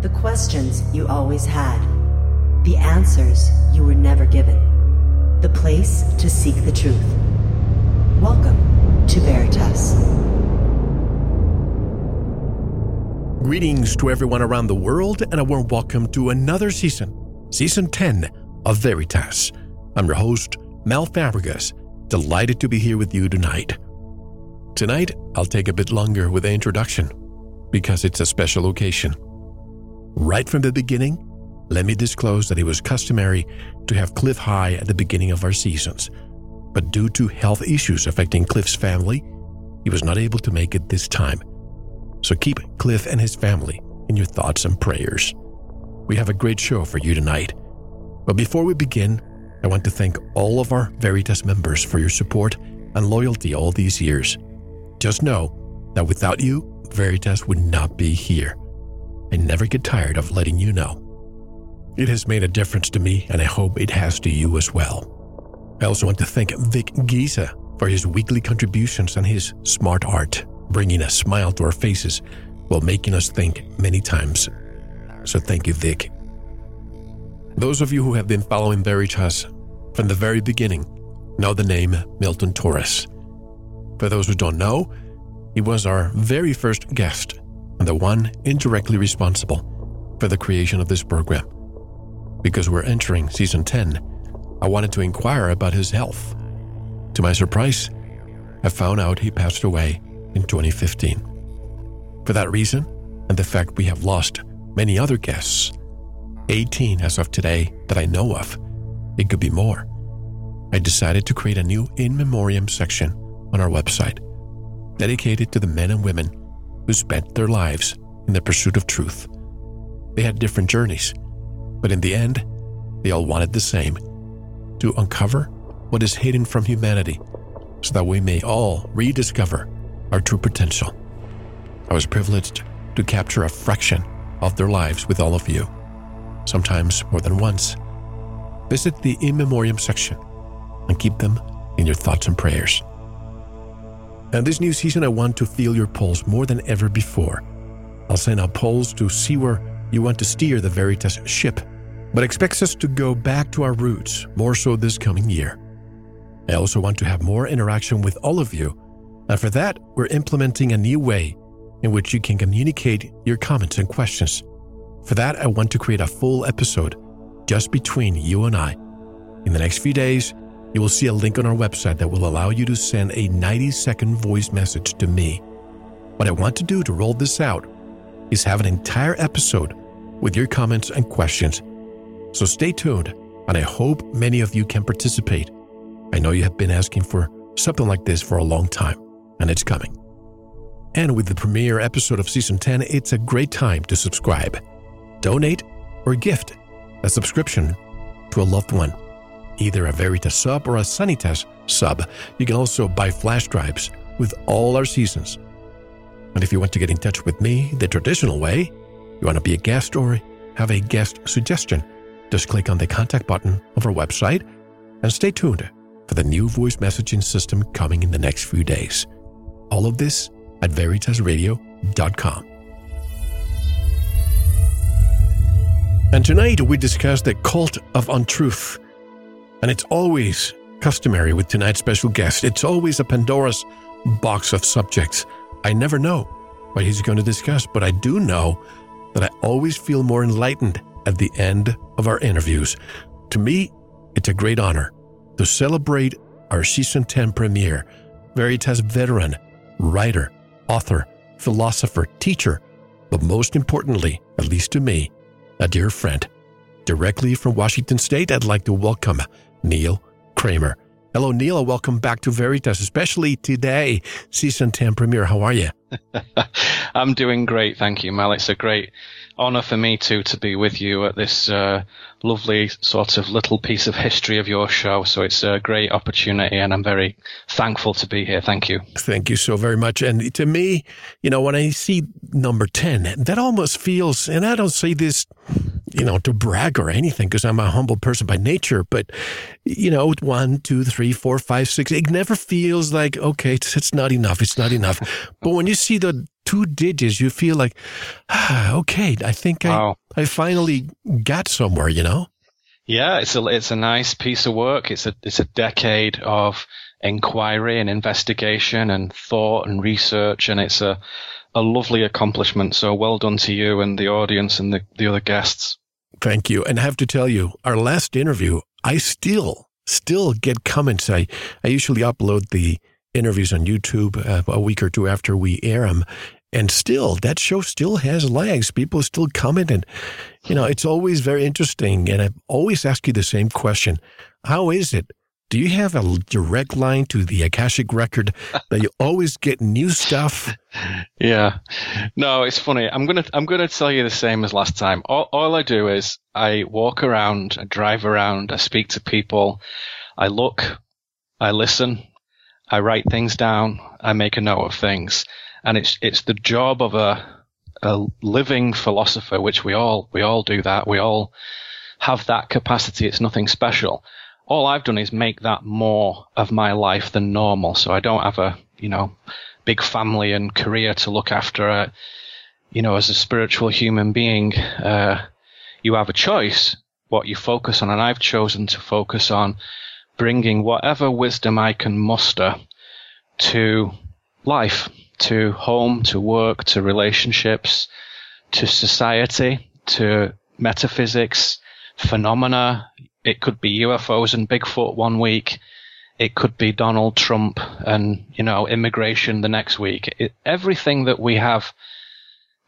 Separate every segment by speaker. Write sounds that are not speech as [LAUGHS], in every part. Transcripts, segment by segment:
Speaker 1: The questions you always had. The answers you were never given. The place to seek the truth. Welcome to Veritas.
Speaker 2: Greetings to everyone around the world, and a warm welcome to another season, Season 10 of Veritas. I'm your host, Mel Fabregas, delighted to be here with you tonight. Tonight, I'll take a bit longer with the introduction because it's a special occasion. Right from the beginning, let me disclose that it was customary to have Cliff High at the beginning of our seasons. But due to health issues affecting Cliff's family, he was not able to make it this time. So keep Cliff and his family in your thoughts and prayers. We have a great show for you tonight. But before we begin, I want to thank all of our Veritas members for your support and loyalty all these years. Just know that without you, Veritas would not be here. I never get tired of letting you know. It has made a difference to me, and I hope it has to you as well. I also want to thank Vic Giza for his weekly contributions and his smart art, bringing a smile to our faces while making us think many times. So thank you, Vic. Those of you who have been following Veritas from the very beginning know the name Milton Torres. For those who don't know, he was our very first guest and the one indirectly responsible for the creation of this program because we're entering season 10, I wanted to inquire about his health. To my surprise, I found out he passed away in 2015. For that reason, and the fact we have lost many other guests, 18 as of today that I know of, it could be more, I decided to create a new in memoriam section on our website dedicated to the men and women who spent their lives in the pursuit of truth. They had different journeys but in the end, they all wanted the same to uncover what is hidden from humanity so that we may all rediscover our true potential. I was privileged to capture a fraction of their lives with all of you, sometimes more than once. Visit the In Memoriam section and keep them in your thoughts and prayers. And this new season, I want to feel your pulse more than ever before. I'll send out polls to see where you want to steer the Veritas ship, but expects us to go back to our roots more so this coming year. I also want to have more interaction with all of you, and for that, we're implementing a new way in which you can communicate your comments and questions. For that, I want to create a full episode just between you and I. In the next few days, you will see a link on our website that will allow you to send a 90 second voice message to me. What I want to do to roll this out is have an entire episode with your comments and questions. So stay tuned, and I hope many of you can participate. I know you have been asking for something like this for a long time, and it's coming. And with the premiere episode of Season 10, it's a great time to subscribe, donate, or gift a subscription to a loved one, either a Veritas sub or a Sanitas sub. You can also buy flash drives with all our seasons and if you want to get in touch with me the traditional way, you want to be a guest or have a guest suggestion, just click on the contact button of our website and stay tuned for the new voice messaging system coming in the next few days. All of this at veritasradio.com. And tonight we discuss the cult of untruth. And it's always customary with tonight's special guest. It's always a Pandora's box of subjects I never know what he's going to discuss, but I do know that I always feel more enlightened at the end of our interviews. To me, it's a great honor to celebrate our season 10 premiere. Veritas veteran, writer, author, philosopher, teacher, but most importantly, at least to me, a dear friend. Directly from Washington State, I'd like to welcome Neil Kramer. Hello, Neil. Welcome back to Veritas, especially today, season 10 premiere. How are you? [LAUGHS]
Speaker 3: I'm doing great. Thank you, Mel. It's a great honor for me too to be with you at this uh, lovely sort of little piece of history of your show. So it's a great opportunity and I'm very thankful to be here. Thank you.
Speaker 2: Thank you so very much. And to me, you know, when I see number 10, that almost feels, and I don't say this you know, to brag or anything because I'm a humble person by nature. But, you know, one, two, three, four, five, six, it never feels like, okay, it's, it's not enough. It's not enough. [LAUGHS] but when you see the two digits, you feel like, ah, okay, I think wow. I, I finally got somewhere, you know?
Speaker 3: Yeah, it's a, it's a nice piece of work. It's a, it's a decade of inquiry and investigation and thought and research. And it's a, a lovely accomplishment. So well done to you and the audience and the, the other guests.
Speaker 2: Thank you. And I have to tell you, our last interview, I still, still get comments. I, I usually upload the interviews on YouTube uh, a week or two after we air them. And still, that show still has legs. People still comment. And, you know, it's always very interesting. And I always ask you the same question How is it do you have a direct line to the Akashic record [LAUGHS] that you always get new stuff?
Speaker 3: Yeah. No, it's funny. I'm going to, I'm going to tell you the same as last time. All, all I do is I walk around, I drive around, I speak to people, I look, I listen, I write things down, I make a note of things. And it's, it's the job of a, a living philosopher, which we all, we all do that. We all have that capacity. It's nothing special all I've done is make that more of my life than normal. So I don't have a, you know, big family and career to look after. Uh, you know, as a spiritual human being, uh, you have a choice what you focus on. And I've chosen to focus on bringing whatever wisdom I can muster to life, to home, to work, to relationships, to society, to metaphysics, phenomena, it could be UFOs and Bigfoot one week. It could be Donald Trump and, you know, immigration the next week. It, everything that we have,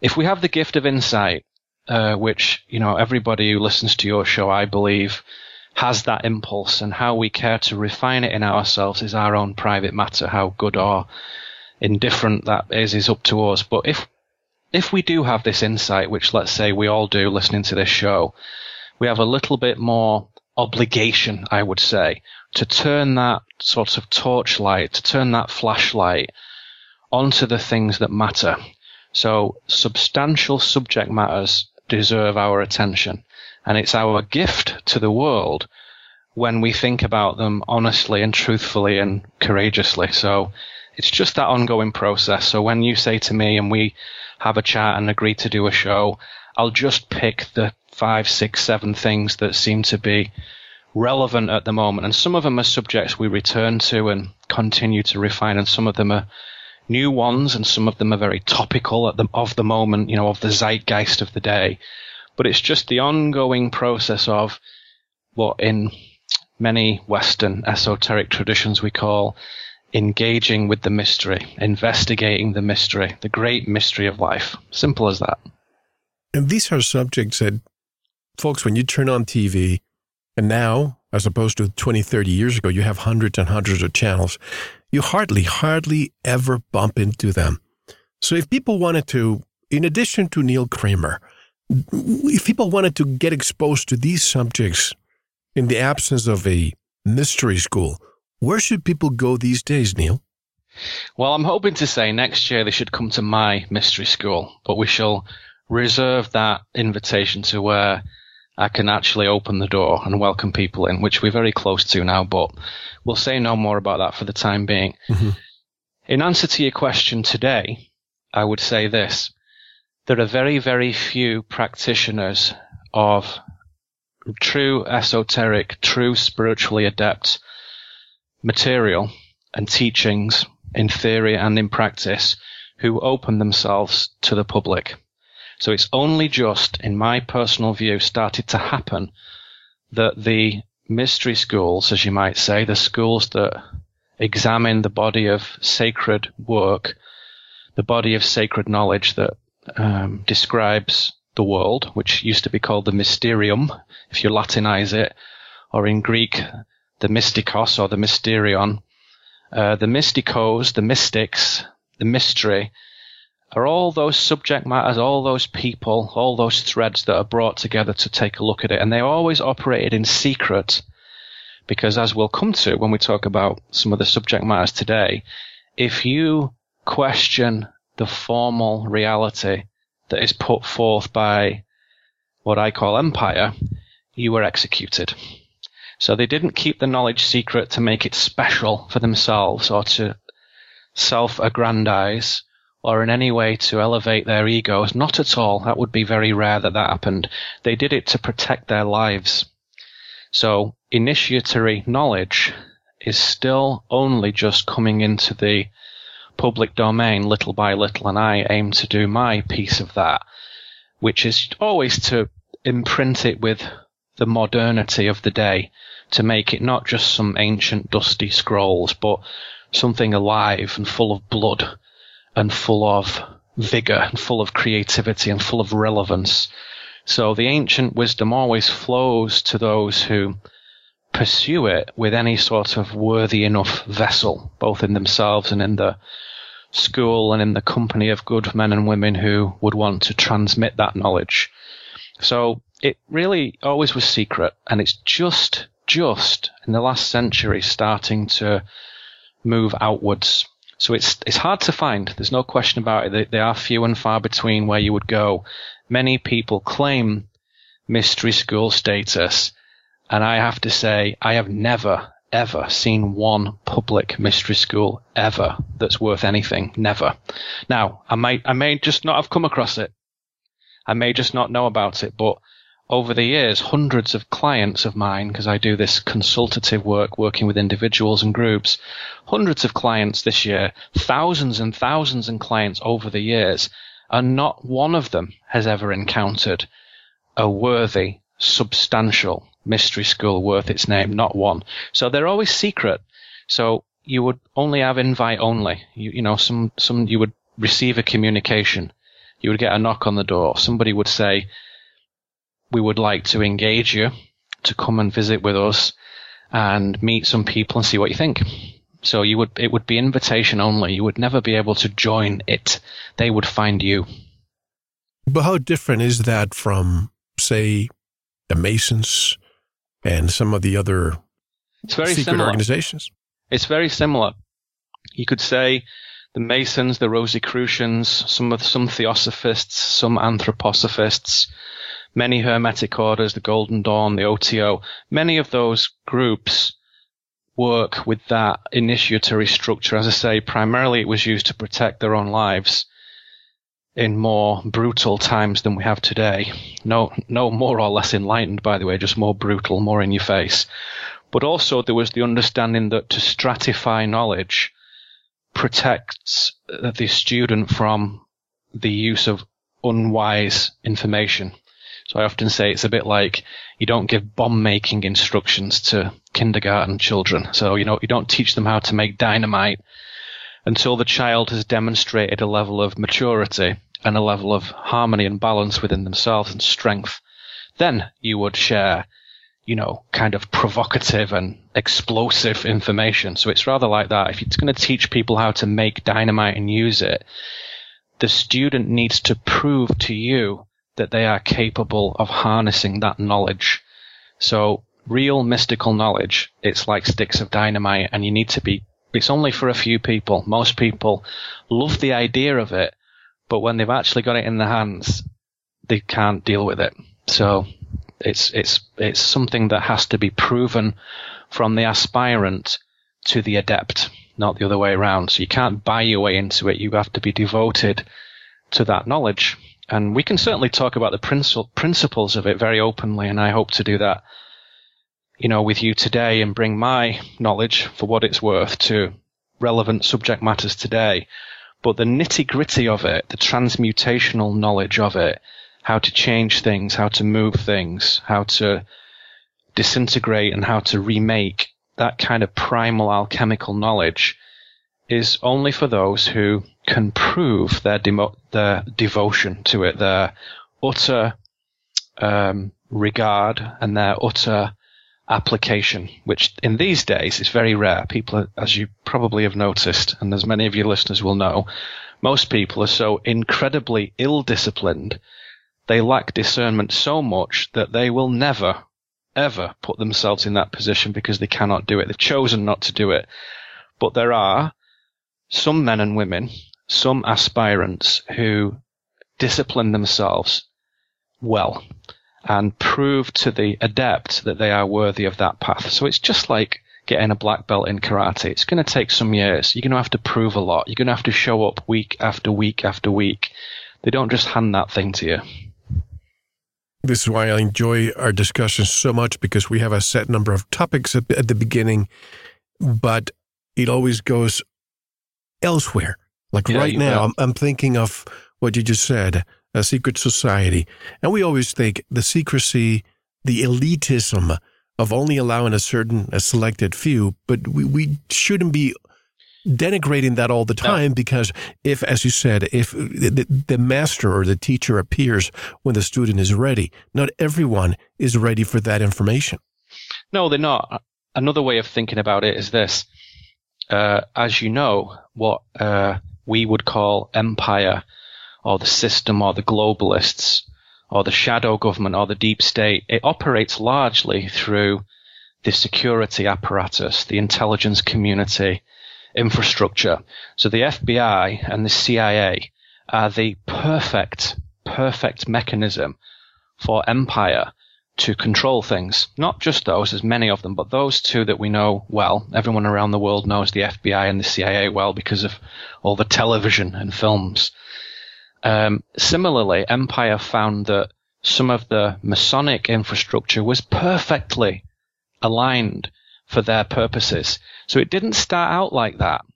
Speaker 3: if we have the gift of insight, uh, which, you know, everybody who listens to your show, I believe, has that impulse and how we care to refine it in ourselves is our own private matter. How good or indifferent that is, is up to us. But if, if we do have this insight, which let's say we all do listening to this show, we have a little bit more obligation, I would say, to turn that sort of torchlight, to turn that flashlight onto the things that matter. So substantial subject matters deserve our attention. And it's our gift to the world when we think about them honestly and truthfully and courageously. So it's just that ongoing process. So when you say to me and we have a chat and agree to do a show, I'll just pick the five, six, seven things that seem to be relevant at the moment. And some of them are subjects we return to and continue to refine, and some of them are new ones, and some of them are very topical at the, of the moment, you know, of the zeitgeist of the day. But it's just the ongoing process of what in many Western esoteric traditions we call engaging with the mystery, investigating the mystery, the great mystery of life. Simple as that.
Speaker 2: And these are subjects that folks, when you turn on TV, and now, as opposed to 20, 30 years ago, you have hundreds and hundreds of channels, you hardly, hardly ever bump into them. So if people wanted to, in addition to Neil Kramer, if people wanted to get exposed to these subjects in the absence of a mystery school, where should people go these days, Neil?
Speaker 3: Well, I'm hoping to say next year they should come to my mystery school, but we shall reserve that invitation to where I can actually open the door and welcome people in, which we're very close to now, but we'll say no more about that for the time being. Mm-hmm. In answer to your question today, I would say this. There are very, very few practitioners of true esoteric, true spiritually adept material and teachings in theory and in practice who open themselves to the public. So it's only just, in my personal view, started to happen that the mystery schools, as you might say, the schools that examine the body of sacred work, the body of sacred knowledge that um, describes the world, which used to be called the mysterium, if you Latinize it, or in Greek, the mystikos or the mysterion, uh, the mystikos, the mystics, the mystery, are all those subject matters, all those people, all those threads that are brought together to take a look at it. And they always operated in secret because as we'll come to when we talk about some of the subject matters today, if you question the formal reality that is put forth by what I call empire, you were executed. So they didn't keep the knowledge secret to make it special for themselves or to self-aggrandize or in any way to elevate their egos. Not at all. That would be very rare that that happened. They did it to protect their lives. So initiatory knowledge is still only just coming into the public domain little by little, and I aim to do my piece of that, which is always to imprint it with the modernity of the day, to make it not just some ancient dusty scrolls, but something alive and full of blood and full of vigor and full of creativity and full of relevance. So the ancient wisdom always flows to those who pursue it with any sort of worthy enough vessel, both in themselves and in the school and in the company of good men and women who would want to transmit that knowledge. So it really always was secret and it's just, just in the last century starting to move outwards. So it's, it's hard to find. There's no question about it. They, are few and far between where you would go. Many people claim mystery school status and I have to say, I have never, ever seen one public mystery school ever that's worth anything. Never. Now, I may, I may just not have come across it. I may just not know about it, but over the years, hundreds of clients of mine, because I do this consultative work working with individuals and groups, hundreds of clients this year, thousands and thousands of clients over the years, and not one of them has ever encountered a worthy, substantial mystery school worth its name, not one. So they're always secret. So you would only have invite only. You, you know, some, some, you would receive a communication. You would get a knock on the door. Somebody would say, we would like to engage you to come and visit with us and meet some people and see what you think. So you would, it would be invitation only. You would never be able to join it. They would find you.
Speaker 2: But how different is that from, say, the Masons and some of the other
Speaker 3: it's very
Speaker 2: secret
Speaker 3: similar.
Speaker 2: organizations.
Speaker 3: It's very similar. You could say the Masons, the Rosicrucians, some of some Theosophists, some Anthroposophists, many Hermetic orders, the Golden Dawn, the OTO. Many of those groups work with that initiatory structure. As I say, primarily it was used to protect their own lives in more brutal times than we have today. No, no more or less enlightened, by the way, just more brutal, more in your face. But also there was the understanding that to stratify knowledge protects uh, the student from the use of unwise information. So I often say it's a bit like you don't give bomb making instructions to kindergarten children. So, you know, you don't teach them how to make dynamite until the child has demonstrated a level of maturity and a level of harmony and balance within themselves and strength, then you would share, you know, kind of provocative and explosive information. So it's rather like that. If you're going to teach people how to make dynamite and use it, the student needs to prove to you that they are capable of harnessing that knowledge. So real mystical knowledge, it's like sticks of dynamite and you need to be it's only for a few people. Most people love the idea of it, but when they've actually got it in their hands, they can't deal with it. So it's it's it's something that has to be proven from the aspirant to the adept, not the other way around. So you can't buy your way into it. You have to be devoted to that knowledge. And we can certainly talk about the principles of it very openly, and I hope to do that you know, with you today and bring my knowledge for what it's worth to relevant subject matters today. But the nitty gritty of it, the transmutational knowledge of it, how to change things, how to move things, how to disintegrate and how to remake that kind of primal alchemical knowledge is only for those who can prove their demo- their devotion to it, their utter um, regard and their utter application, which in these days is very rare. People, as you probably have noticed, and as many of your listeners will know, most people are so incredibly ill disciplined. They lack discernment so much that they will never, ever put themselves in that position because they cannot do it. They've chosen not to do it. But there are some men and women, some aspirants who discipline themselves well and prove to the adept that they are worthy of that path. So it's just like getting a black belt in karate. It's going to take some years. You're going to have to prove a lot. You're going to have to show up week after week after week. They don't just hand that thing to you.
Speaker 2: This is why I enjoy our discussions so much because we have a set number of topics at, at the beginning, but it always goes elsewhere. Like yeah, right now, I'm, I'm, thinking of what you just said, a secret society. And we always think the secrecy, the elitism of only allowing a certain, a selected few, but we, we shouldn't be denigrating that all the time no. because if, as you said, if the, the master or the teacher appears when the student is ready, not everyone is ready for that information.
Speaker 3: No, they're not. Another way of thinking about it is this. Uh, as you know, what uh, we would call empire or the system or the globalists or the shadow government or the deep state, it operates largely through the security apparatus, the intelligence community, infrastructure. So the FBI and the CIA are the perfect, perfect mechanism for empire to control things. Not just those, there's many of them, but those two that we know well. Everyone around the world knows the FBI and the CIA well because of all the television and films. Um, similarly, Empire found that some of the Masonic infrastructure was perfectly aligned for their purposes. So it didn't start out like that.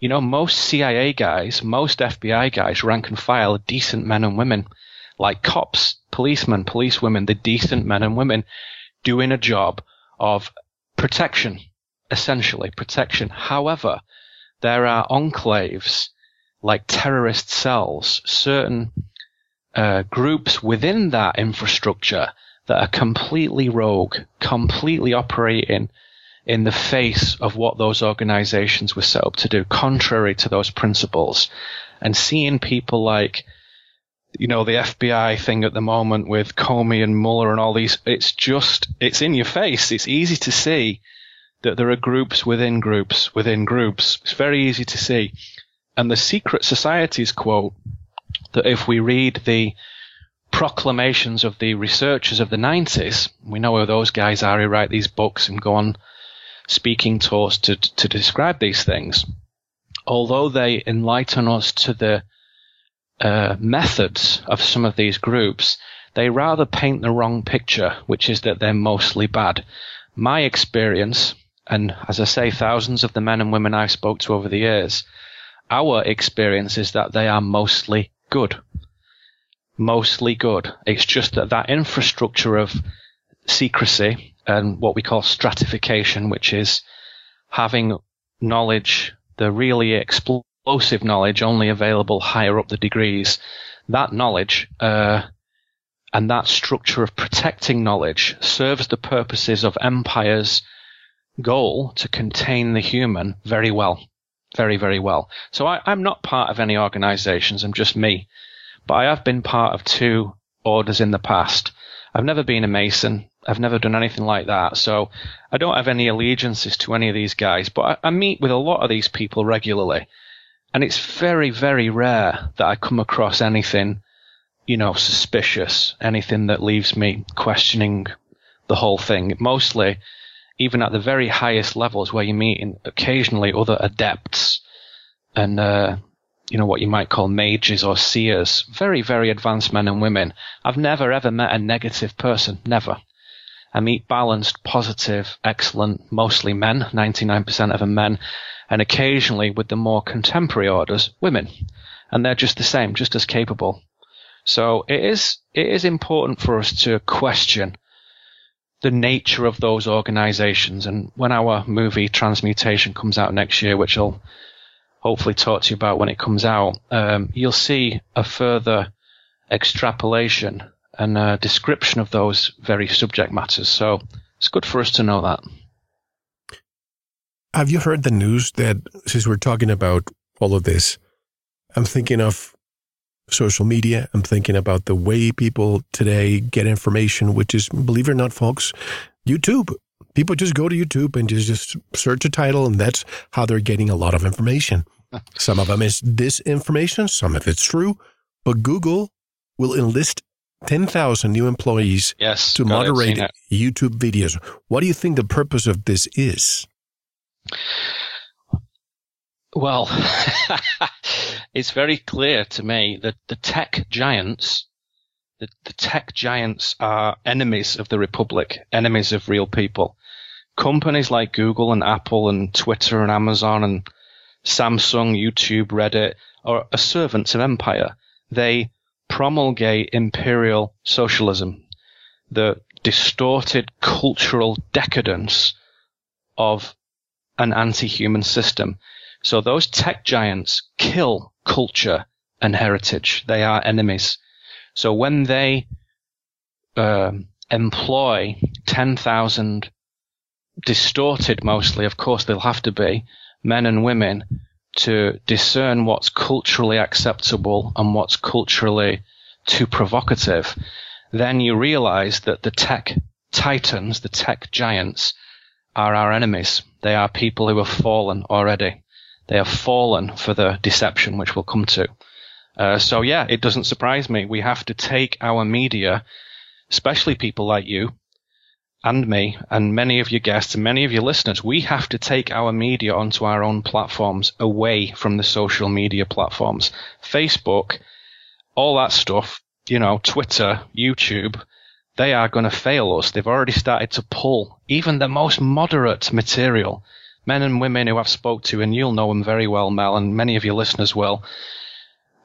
Speaker 3: You know, most CIA guys, most FBI guys, rank and file, are decent men and women, like cops, policemen, policewomen, the decent men and women doing a job of protection, essentially protection. However, there are enclaves like terrorist cells, certain uh, groups within that infrastructure that are completely rogue, completely operating in the face of what those organizations were set up to do, contrary to those principles. And seeing people like, you know, the FBI thing at the moment with Comey and Mueller and all these, it's just, it's in your face. It's easy to see that there are groups within groups within groups. It's very easy to see. And the secret societies quote that if we read the proclamations of the researchers of the 90s, we know who those guys are who write these books and go on speaking tours to, to describe these things, although they enlighten us to the uh, methods of some of these groups, they rather paint the wrong picture, which is that they're mostly bad. My experience, and as I say, thousands of the men and women I've spoke to over the years, our experience is that they are mostly good. Mostly good. It's just that that infrastructure of secrecy and what we call stratification, which is having knowledge, the really explosive knowledge only available higher up the degrees. That knowledge, uh, and that structure of protecting knowledge serves the purposes of empire's goal to contain the human very well. Very, very well. So I, I'm not part of any organizations. I'm just me. But I have been part of two orders in the past. I've never been a Mason. I've never done anything like that. So I don't have any allegiances to any of these guys, but I, I meet with a lot of these people regularly. And it's very, very rare that I come across anything, you know, suspicious, anything that leaves me questioning the whole thing. Mostly, even at the very highest levels where you meet in occasionally other adepts and, uh, you know, what you might call mages or seers, very, very advanced men and women. I've never ever met a negative person. Never. I meet balanced, positive, excellent, mostly men, 99% of them men, and occasionally with the more contemporary orders, women. And they're just the same, just as capable. So it is, it is important for us to question the nature of those organizations. And when our movie Transmutation comes out next year, which I'll hopefully talk to you about when it comes out, um, you'll see a further extrapolation and a description of those very subject matters. So it's good for us to know that.
Speaker 2: Have you heard the news that since we're talking about all of this, I'm thinking of social media. I'm thinking about the way people today get information, which is, believe it or not, folks, YouTube. People just go to YouTube and just, just search a title, and that's how they're getting a lot of information. Some of them is disinformation, some of it's true, but Google will enlist 10,000 new employees
Speaker 3: yes,
Speaker 2: to moderate YouTube videos. What do you think the purpose of this is?
Speaker 3: Well, [LAUGHS] it's very clear to me that the tech giants, the, the tech giants are enemies of the Republic, enemies of real people. Companies like Google and Apple and Twitter and Amazon and Samsung, YouTube, Reddit are servants of empire. They promulgate imperial socialism, the distorted cultural decadence of an anti-human system. So those tech giants kill culture and heritage. They are enemies. So when they uh, employ 10,000 distorted mostly, of course they'll have to be, men and women to discern what's culturally acceptable and what's culturally too provocative, then you realize that the tech titans, the tech giants, are our enemies. They are people who have fallen already. They have fallen for the deception, which we'll come to. Uh, so yeah, it doesn't surprise me. We have to take our media, especially people like you, and me and many of your guests and many of your listeners, we have to take our media onto our own platforms away from the social media platforms. Facebook, all that stuff, you know, Twitter, YouTube, they are going to fail us. They've already started to pull even the most moderate material. Men and women who I've spoke to, and you'll know them very well, Mel, and many of your listeners will.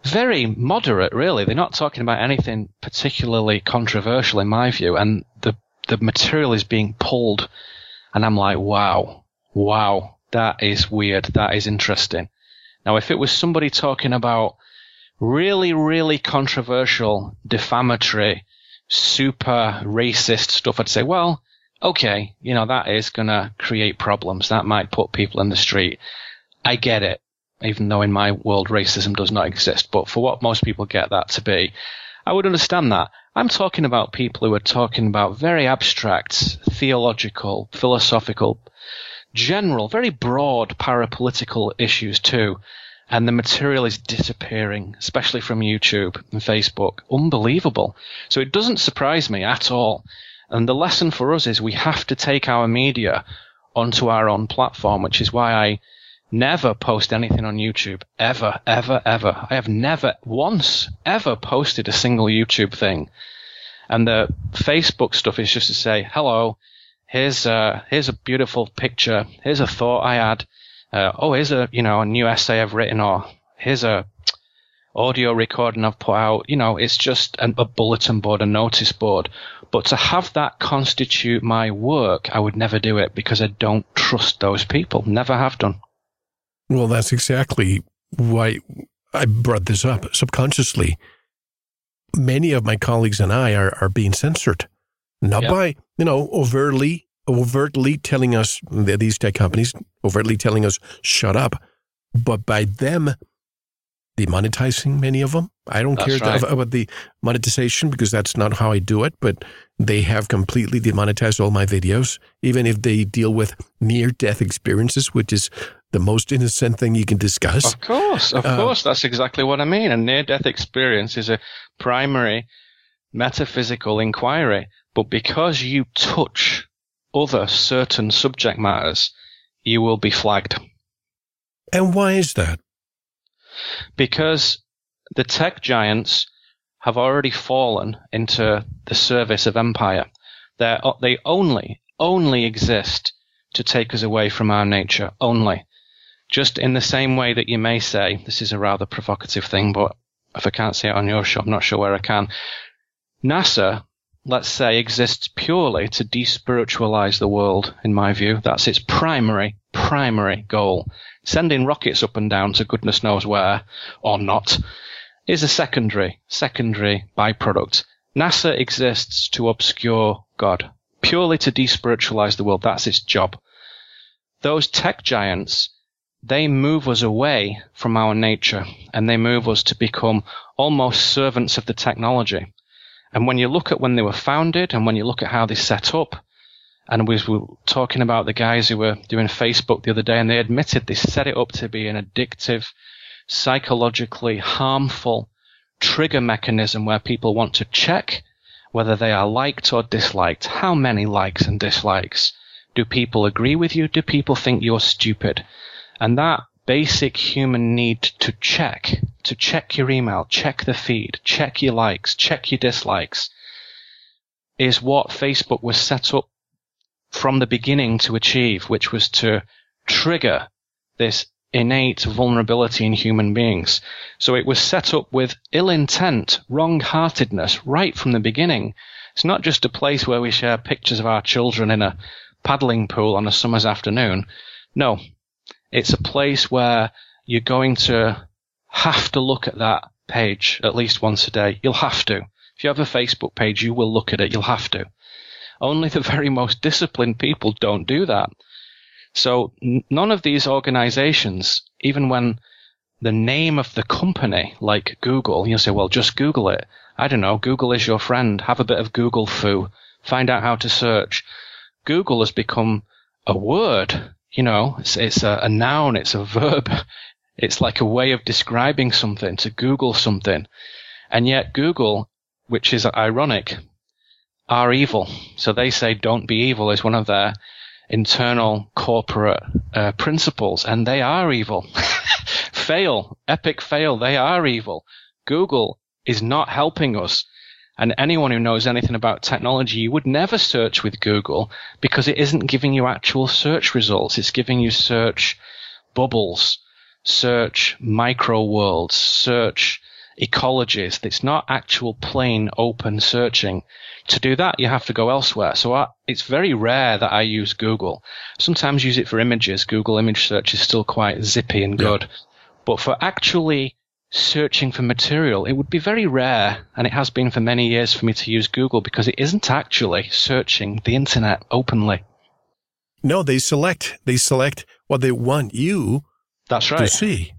Speaker 3: Very moderate, really. They're not talking about anything particularly controversial in my view. And the the material is being pulled, and I'm like, wow, wow, that is weird. That is interesting. Now, if it was somebody talking about really, really controversial, defamatory, super racist stuff, I'd say, well, okay, you know, that is going to create problems. That might put people in the street. I get it, even though in my world racism does not exist. But for what most people get that to be, I would understand that. I'm talking about people who are talking about very abstract, theological, philosophical, general, very broad parapolitical issues too. And the material is disappearing, especially from YouTube and Facebook. Unbelievable. So it doesn't surprise me at all. And the lesson for us is we have to take our media onto our own platform, which is why I never post anything on YouTube. Ever, ever, ever. I have never once ever posted a single YouTube thing. And the Facebook stuff is just to say, hello, here's a, here's a beautiful picture. Here's a thought I had. Uh, oh, here's a, you know, a new essay I've written or here's a audio recording I've put out. You know, it's just a, a bulletin board, a notice board. But to have that constitute my work, I would never do it because I don't trust those people. Never have done.
Speaker 2: Well, that's exactly why I brought this up subconsciously. Many of my colleagues and I are, are being censored, not yep. by, you know, overtly, overtly telling us, these tech companies overtly telling us, shut up, but by them demonetizing many of them. I don't that's care right. about the monetization because that's not how I do it, but they have completely demonetized all my videos, even if they deal with near death experiences, which is the most innocent thing you can discuss.
Speaker 3: Of course, of uh, course. That's exactly what I mean. A near death experience is a primary metaphysical inquiry. But because you touch other certain subject matters, you will be flagged.
Speaker 2: And why is that?
Speaker 3: Because the tech giants have already fallen into the service of empire. They're, they only, only exist to take us away from our nature, only. Just in the same way that you may say, this is a rather provocative thing, but if I can't say it on your show, I'm not sure where I can. NASA, let's say, exists purely to despiritualize the world, in my view. That's its primary, primary goal. Sending rockets up and down to goodness knows where, or not, is a secondary, secondary byproduct. NASA exists to obscure God, purely to despiritualize the world. That's its job. Those tech giants they move us away from our nature and they move us to become almost servants of the technology. And when you look at when they were founded and when you look at how they set up, and we were talking about the guys who were doing Facebook the other day and they admitted they set it up to be an addictive, psychologically harmful, trigger mechanism where people want to check whether they are liked or disliked. How many likes and dislikes? Do people agree with you? Do people think you're stupid? And that basic human need to check, to check your email, check the feed, check your likes, check your dislikes, is what Facebook was set up from the beginning to achieve, which was to trigger this innate vulnerability in human beings. So it was set up with ill intent, wrong heartedness right from the beginning. It's not just a place where we share pictures of our children in a paddling pool on a summer's afternoon. No, it's a place where you're going to have to look at that page at least once a day. You'll have to. If you have a Facebook page, you will look at it. You'll have to. Only the [LAUGHS] very most disciplined people don't do that. So none of these organizations, even when the name of the company, like Google, you'll say, well, just Google it. I don't know. Google is your friend. Have a bit of Google fu. Find out how to search. Google has become a word. You know, it's, it's a, a noun. It's a verb. It's like a way of describing something to Google something. And yet Google, which is ironic, are evil. So they say don't be evil is one of their internal corporate uh, principles, and they are evil. [LAUGHS] fail, epic fail, they are evil. Google is not helping us. And anyone who knows anything about technology, you would never search with Google because it isn't giving you actual search results. It's giving you search bubbles, search micro worlds, search ecologies. It's not actual plain open searching. To do that, you have to go elsewhere. So I, it's very rare that I use Google. Sometimes use it for images. Google image search is still quite zippy and good. Yeah. But for actually searching for material, it would be very rare, and it has been for many years for me to use Google because it isn't actually searching the internet openly.
Speaker 2: No, they select they select what they want you
Speaker 3: That's right.
Speaker 2: to see.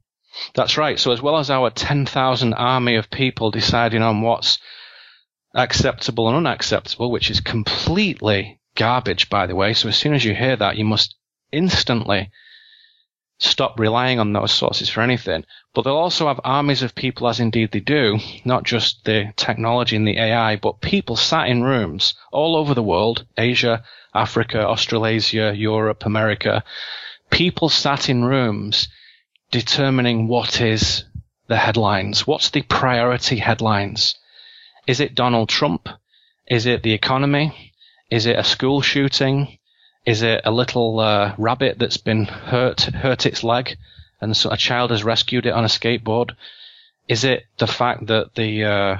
Speaker 3: That's right. So as well as our 10,000 army of people deciding on what's acceptable and unacceptable, which is completely garbage, by the way. So as soon as you hear that, you must instantly stop relying on those sources for anything. But they'll also have armies of people, as indeed they do, not just the technology and the AI, but people sat in rooms all over the world, Asia, Africa, Australasia, Europe, America. People sat in rooms determining what is the headlines. What's the priority headlines? Is it Donald Trump? Is it the economy? Is it a school shooting? Is it a little uh, rabbit that's been hurt hurt its leg, and so a child has rescued it on a skateboard? Is it the fact that the uh,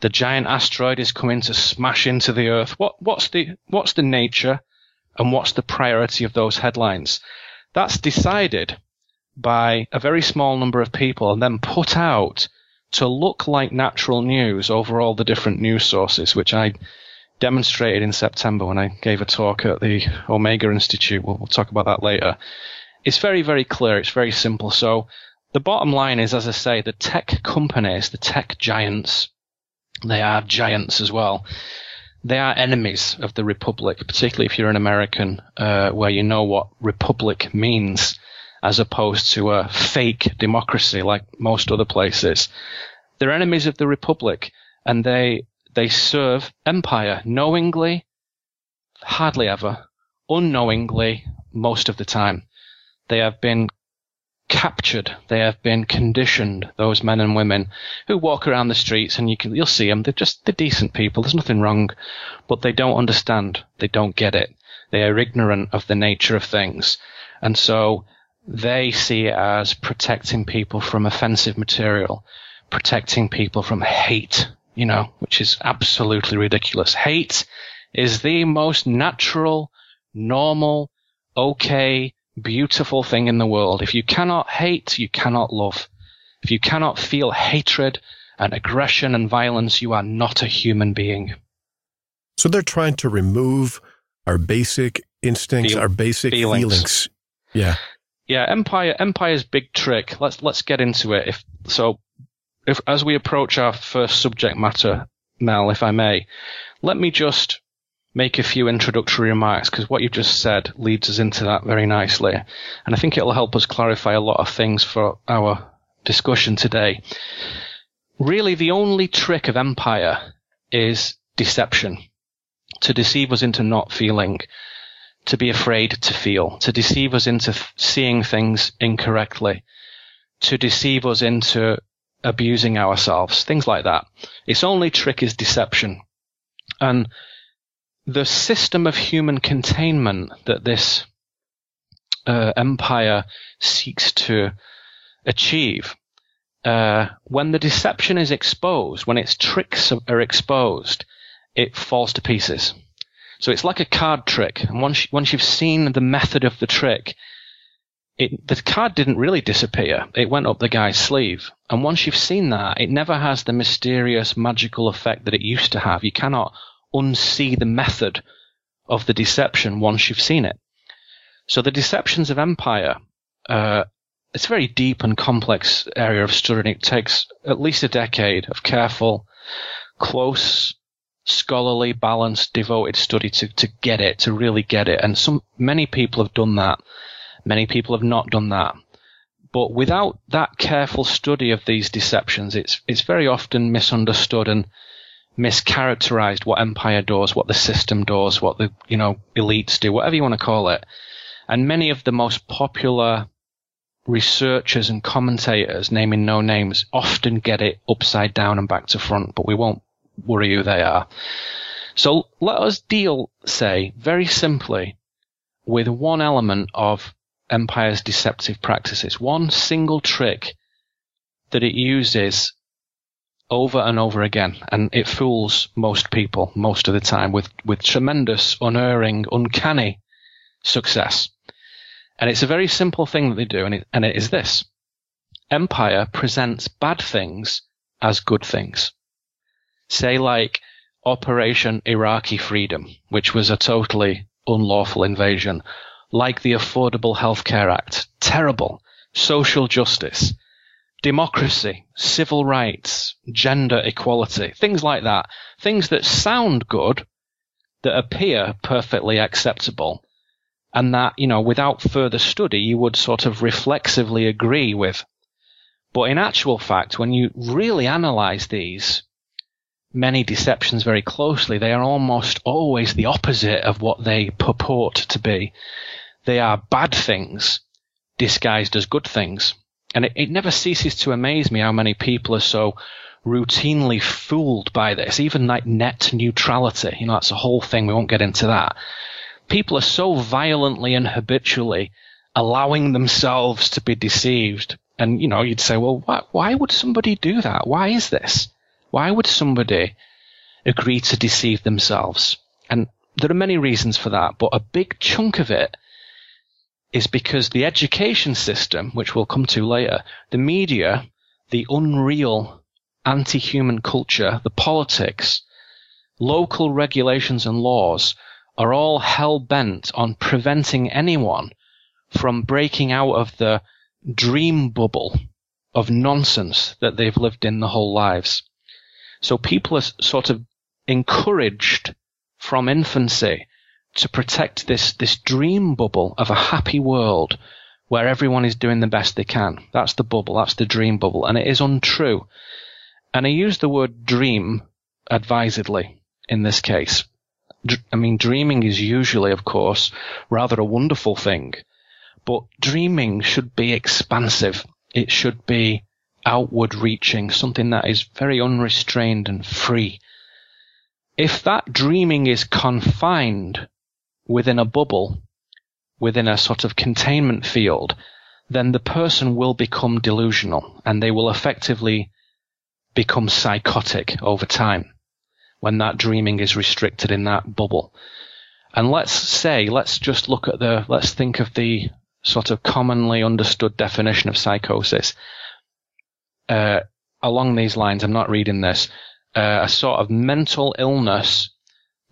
Speaker 3: the giant asteroid is coming to smash into the Earth? What what's the what's the nature, and what's the priority of those headlines? That's decided by a very small number of people and then put out to look like natural news over all the different news sources, which I demonstrated in September when I gave a talk at the Omega Institute. We'll, we'll talk about that later. It's very, very clear. It's very simple. So the bottom line is, as I say, the tech companies, the tech giants, they are giants as well. They are enemies of the republic, particularly if you're an American, uh, where you know what republic means as opposed to a fake democracy like most other places. They're enemies of the republic and they, they serve empire knowingly, hardly ever, unknowingly, most of the time. They have been captured. They have been conditioned. Those men and women who walk around the streets, and you can you'll see them. They're just they're decent people. There's nothing wrong, but they don't understand. They don't get it. They are ignorant of the nature of things, and so they see it as protecting people from offensive material, protecting people from hate, you know, which is absolutely ridiculous. Hate is the most natural, normal, okay, beautiful thing in the world. If you cannot hate, you cannot love. If you cannot feel hatred and aggression and violence, you are not a human being.
Speaker 2: So they're trying to remove our basic instincts, Feel, our basic feelings. feelings. Yeah
Speaker 3: yeah, Empire Empire's big trick. Let's let's get into it. If so, if as we approach our first subject matter, Mel, if I may, let me just make a few introductory remarks because what you've just said leads us into that very nicely, and I think it'll help us clarify a lot of things for our discussion today. really the only trick of empire is deception. To deceive us into not feeling, to be afraid to feel, to deceive us into f- seeing things incorrectly, to deceive us into abusing ourselves, things like that. Its only trick is deception. And the system of human containment that this uh, empire seeks to achieve, uh, when the deception is exposed, when its tricks are exposed, it falls to pieces. So it's like a card trick, and once once you've seen the method of the trick, it, the card didn't really disappear. It went up the guy's sleeve. And once you've seen that, it never has the mysterious magical effect that it used to have. You cannot unsee the method of the deception once you've seen it. So the deceptions of empire, uh, it's a very deep and complex area of study. and It takes at least a decade of careful, close, scholarly, balanced, devoted study to, to get it, to really get it. And some, many people have done that. Many people have not done that. But without that careful study of these deceptions, it's, it's very often misunderstood and mischaracterized what empire does, what the system does, what the, you know, elites do, whatever you want to call it. And many of the most popular researchers and commentators, naming no names, often get it upside down and back to front, but we won't worry who they are. So let us deal, say, very simply with one element of Empire's deceptive practices. One single trick that it uses over and over again, and it fools most people most of the time with, with tremendous, unerring, uncanny success. And it's a very simple thing that they do, and it, and it is this. Empire presents bad things as good things. Say like Operation Iraqi Freedom, which was a totally unlawful invasion, like the Affordable Health Care Act, terrible, social justice, democracy, civil rights, gender equality, things like that. Things that sound good, that appear perfectly acceptable, and that, you know, without further study, you would sort of reflexively agree with. But in actual fact, when you really analyze these, many deceptions very closely, they are almost always the opposite of what they purport to be. They are bad things disguised as good things. And it, it never ceases to amaze me how many people are so routinely fooled by this, even like net neutrality. You know, that's a whole thing. We won't get into that. People are so violently and habitually allowing themselves to be deceived. And, you know, you'd say, well, why, why would somebody do that? Why is this? Why would somebody agree to deceive themselves? And there are many reasons for that, but a big chunk of it is because the education system, which we'll come to later, the media, the unreal anti-human culture, the politics, local regulations and laws are all hell bent on preventing anyone from breaking out of the dream bubble of nonsense that they've lived in the whole lives. So people are sort of encouraged from infancy to protect this, this dream bubble of a happy world where everyone is doing the best they can. That's the bubble. That's the dream bubble. And it is untrue. And I use the word dream advisedly in this case. I mean, dreaming is usually, of course, rather a wonderful thing, but dreaming should be expansive. It should be outward reaching, something that is very unrestrained and free. If that dreaming is confined within a bubble, within a sort of containment field, then the person will become delusional and they will effectively become psychotic over time when that dreaming is restricted in that bubble. And let's say, let's just look at the, let's think of the sort of commonly understood definition of psychosis uh, along these lines, I'm not reading this, uh, a sort of mental illness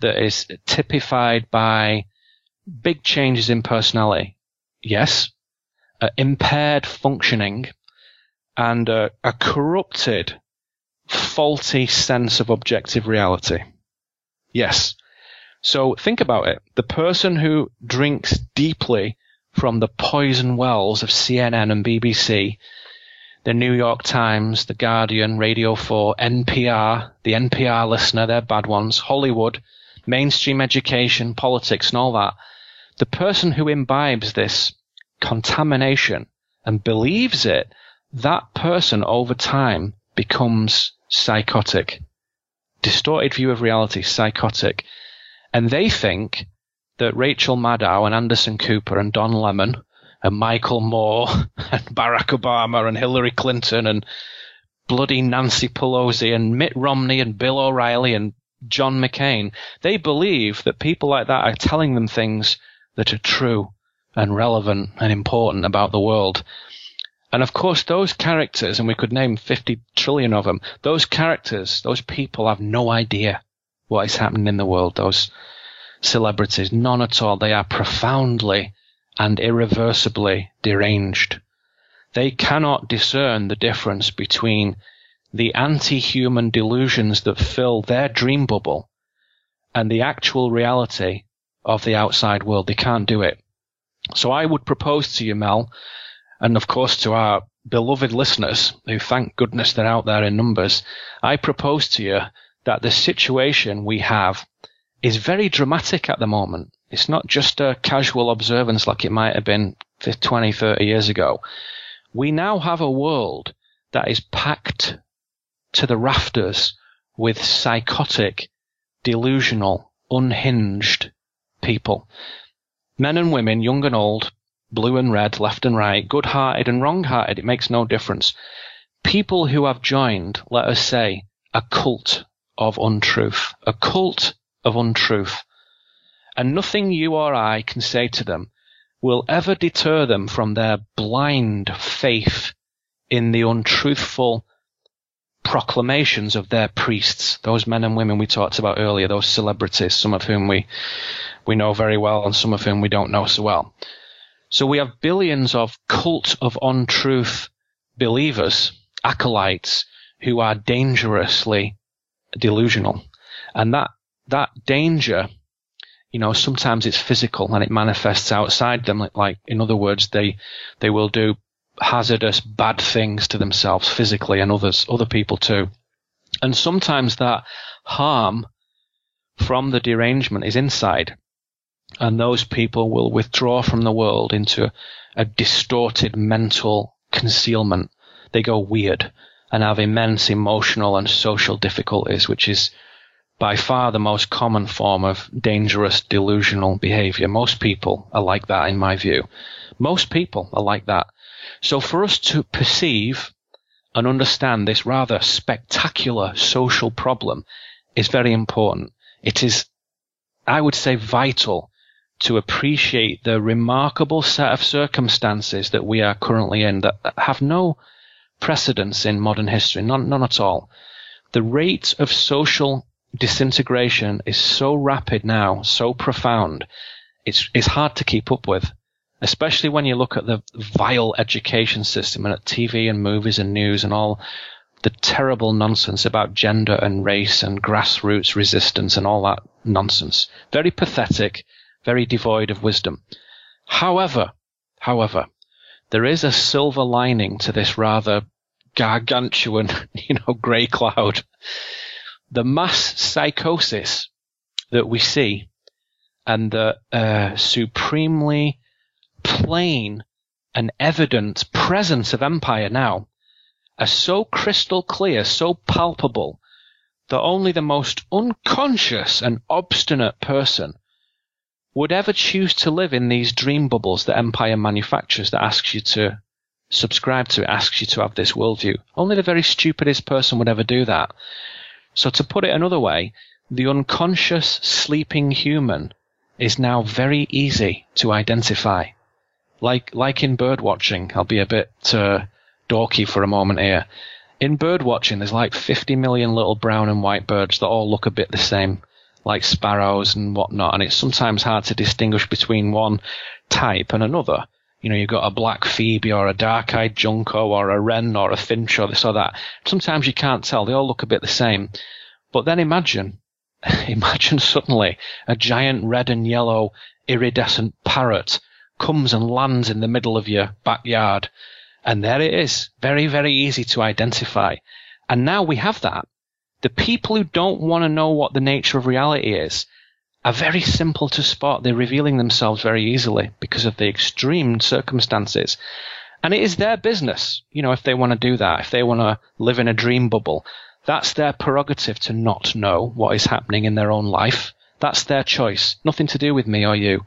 Speaker 3: that is typified by big changes in personality. Yes. Uh, impaired functioning and a corrupted, faulty sense of objective reality. Yes. So think about it. The person who drinks deeply from the poison wells of CNN and BBC the New York Times, The Guardian, Radio 4, NPR, the NPR listener, they're bad ones, Hollywood, mainstream education, politics, and all that. The person who imbibes this contamination and believes it, that person over time becomes psychotic. Distorted view of reality, psychotic. And they think that Rachel Maddow and Anderson Cooper and Don Lemon and Michael Moore [LAUGHS] and Barack Obama and Hillary Clinton and bloody Nancy Pelosi and Mitt Romney and Bill O'Reilly and John McCain, they believe that people like that are telling them things that are true and relevant and important about the world. And of course, those characters, and we could name 50 trillion of them, those characters, those people have no idea what is happening in the world. Those celebrities, none at all. They are profoundly and irreversibly deranged. They cannot discern the difference between the anti-human delusions that fill their dream bubble and the actual reality of the outside world. They can't do it. So I would propose to you, Mel, and of course to our beloved listeners, who thank goodness they're out there in numbers, I propose to you that the situation we have is very dramatic at the moment. It's not just a casual observance like it might have been 20, 30 years ago. We now have a world that is packed to the rafters with psychotic, delusional, unhinged people. Men and women, young and old, blue and red, left and right, good hearted and wrong hearted, it makes no difference. People who have joined, let us say, a cult of untruth, a cult of untruth and nothing you or I can say to them will ever deter them from their blind faith in the untruthful proclamations of their priests, those men and women we talked about earlier, those celebrities, some of whom we, we know very well and some of whom we don't know so well. So we have billions of cult of untruth believers, acolytes, who are dangerously delusional. And that, that danger you know, sometimes it's physical and it manifests outside them. Like, like, in other words, they, they will do hazardous bad things to themselves physically and others, other people too. And sometimes that harm from the derangement is inside. And those people will withdraw from the world into a distorted mental concealment. They go weird and have immense emotional and social difficulties, which is by far the most common form of dangerous delusional behavior. Most people are like that, in my view. Most people are like that. So for us to perceive and understand this rather spectacular social problem is very important. It is, I would say, vital to appreciate the remarkable set of circumstances that we are currently in that have no precedence in modern history, none, none at all. The rate of social disintegration is so rapid now, so profound, it's, it's hard to keep up with. Especially when you look at the vile education system and at TV and movies and news and all the terrible nonsense about gender and race and grassroots resistance and all that nonsense. Very pathetic, very devoid of wisdom. However, however, there is a silver lining to this rather gargantuan, [LAUGHS] you know, grey cloud the mass psychosis that we see and the uh, supremely plain and evident presence of empire now are so crystal clear, so palpable, that only the most unconscious and obstinate person would ever choose to live in these dream bubbles that empire manufactures that asks you to subscribe to, asks you to have this worldview. Only the very stupidest person would ever do that. So to put it another way, the unconscious sleeping human is now very easy to identify. Like, like in bird watching, I'll be a bit uh, dorky for a moment here. In bird watching, there's like 50 million little brown and white birds that all look a bit the same, like sparrows and whatnot, and it's sometimes hard to distinguish between one type and another. You know, you've got a black phoebe or a dark-eyed junco or a wren or a finch or this or that. Sometimes you can't tell. They all look a bit the same. But then imagine, [LAUGHS] imagine suddenly a giant red and yellow iridescent parrot comes and lands in the middle of your backyard And there it is. Very, very easy to identify. And now we have that. The people who don't want to know what the nature of reality is are very simple to spot. They're revealing themselves very easily because of the extreme circumstances. And it is their business, you know, if they want to do that, if they want to live in a dream bubble, that's their prerogative to not know what is happening in their own life. That's their choice. Nothing to do with me or you.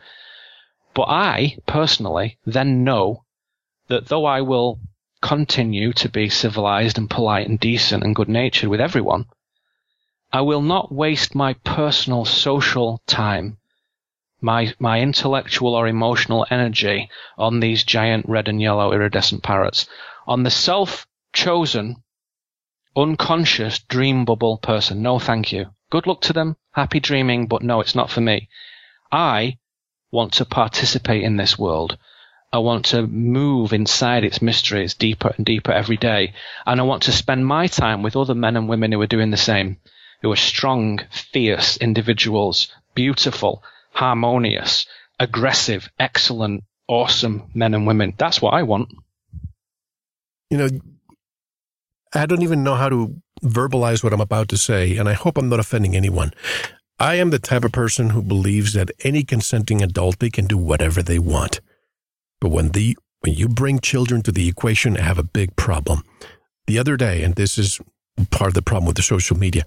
Speaker 3: But I, personally, then know that though I will continue to be civilized and polite and decent and good natured with everyone, I will not waste my personal social time, my, my intellectual or emotional energy on these giant red and yellow iridescent parrots, on the self chosen, unconscious dream bubble person. No, thank you. Good luck to them. Happy dreaming, but no, it's not for me. I want to participate in this world. I want to move inside its mysteries deeper and deeper every day. And I want to spend my time with other men and women who are doing the same, who are strong, fierce individuals, beautiful, harmonious, aggressive, excellent, awesome men and women. That's what I want.
Speaker 2: You know, I don't even know how to verbalize what I'm about to say, and I hope I'm not offending anyone. I am the type of person who believes that any consenting adult they can do whatever they want. But when the when you bring children to the equation, I have a big problem. The other day, and this is part of the problem with the social media,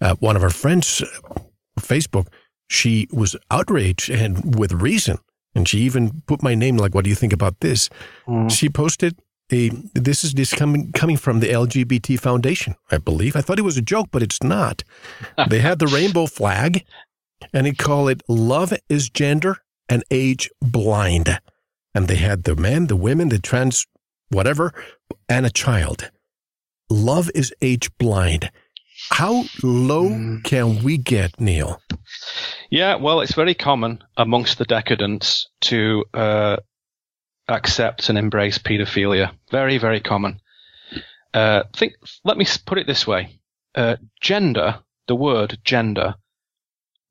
Speaker 2: uh, one of our friends, uh, Facebook, she was outraged and with reason. And she even put my name like, what do you think about this? Mm. She posted a, this is this coming, coming from the LGBT Foundation, I believe. I thought it was a joke, but it's not. [LAUGHS] they had the rainbow flag and it called it Love is Gender and Age Blind and they had the men, the women, the trans, whatever, and a child. Love is age blind. How low mm. can we get, Neil?
Speaker 3: Yeah, well, it's very common amongst the decadents to uh, accept and embrace paedophilia. Very, very common. Uh, think. Let me put it this way: uh, gender, the word gender,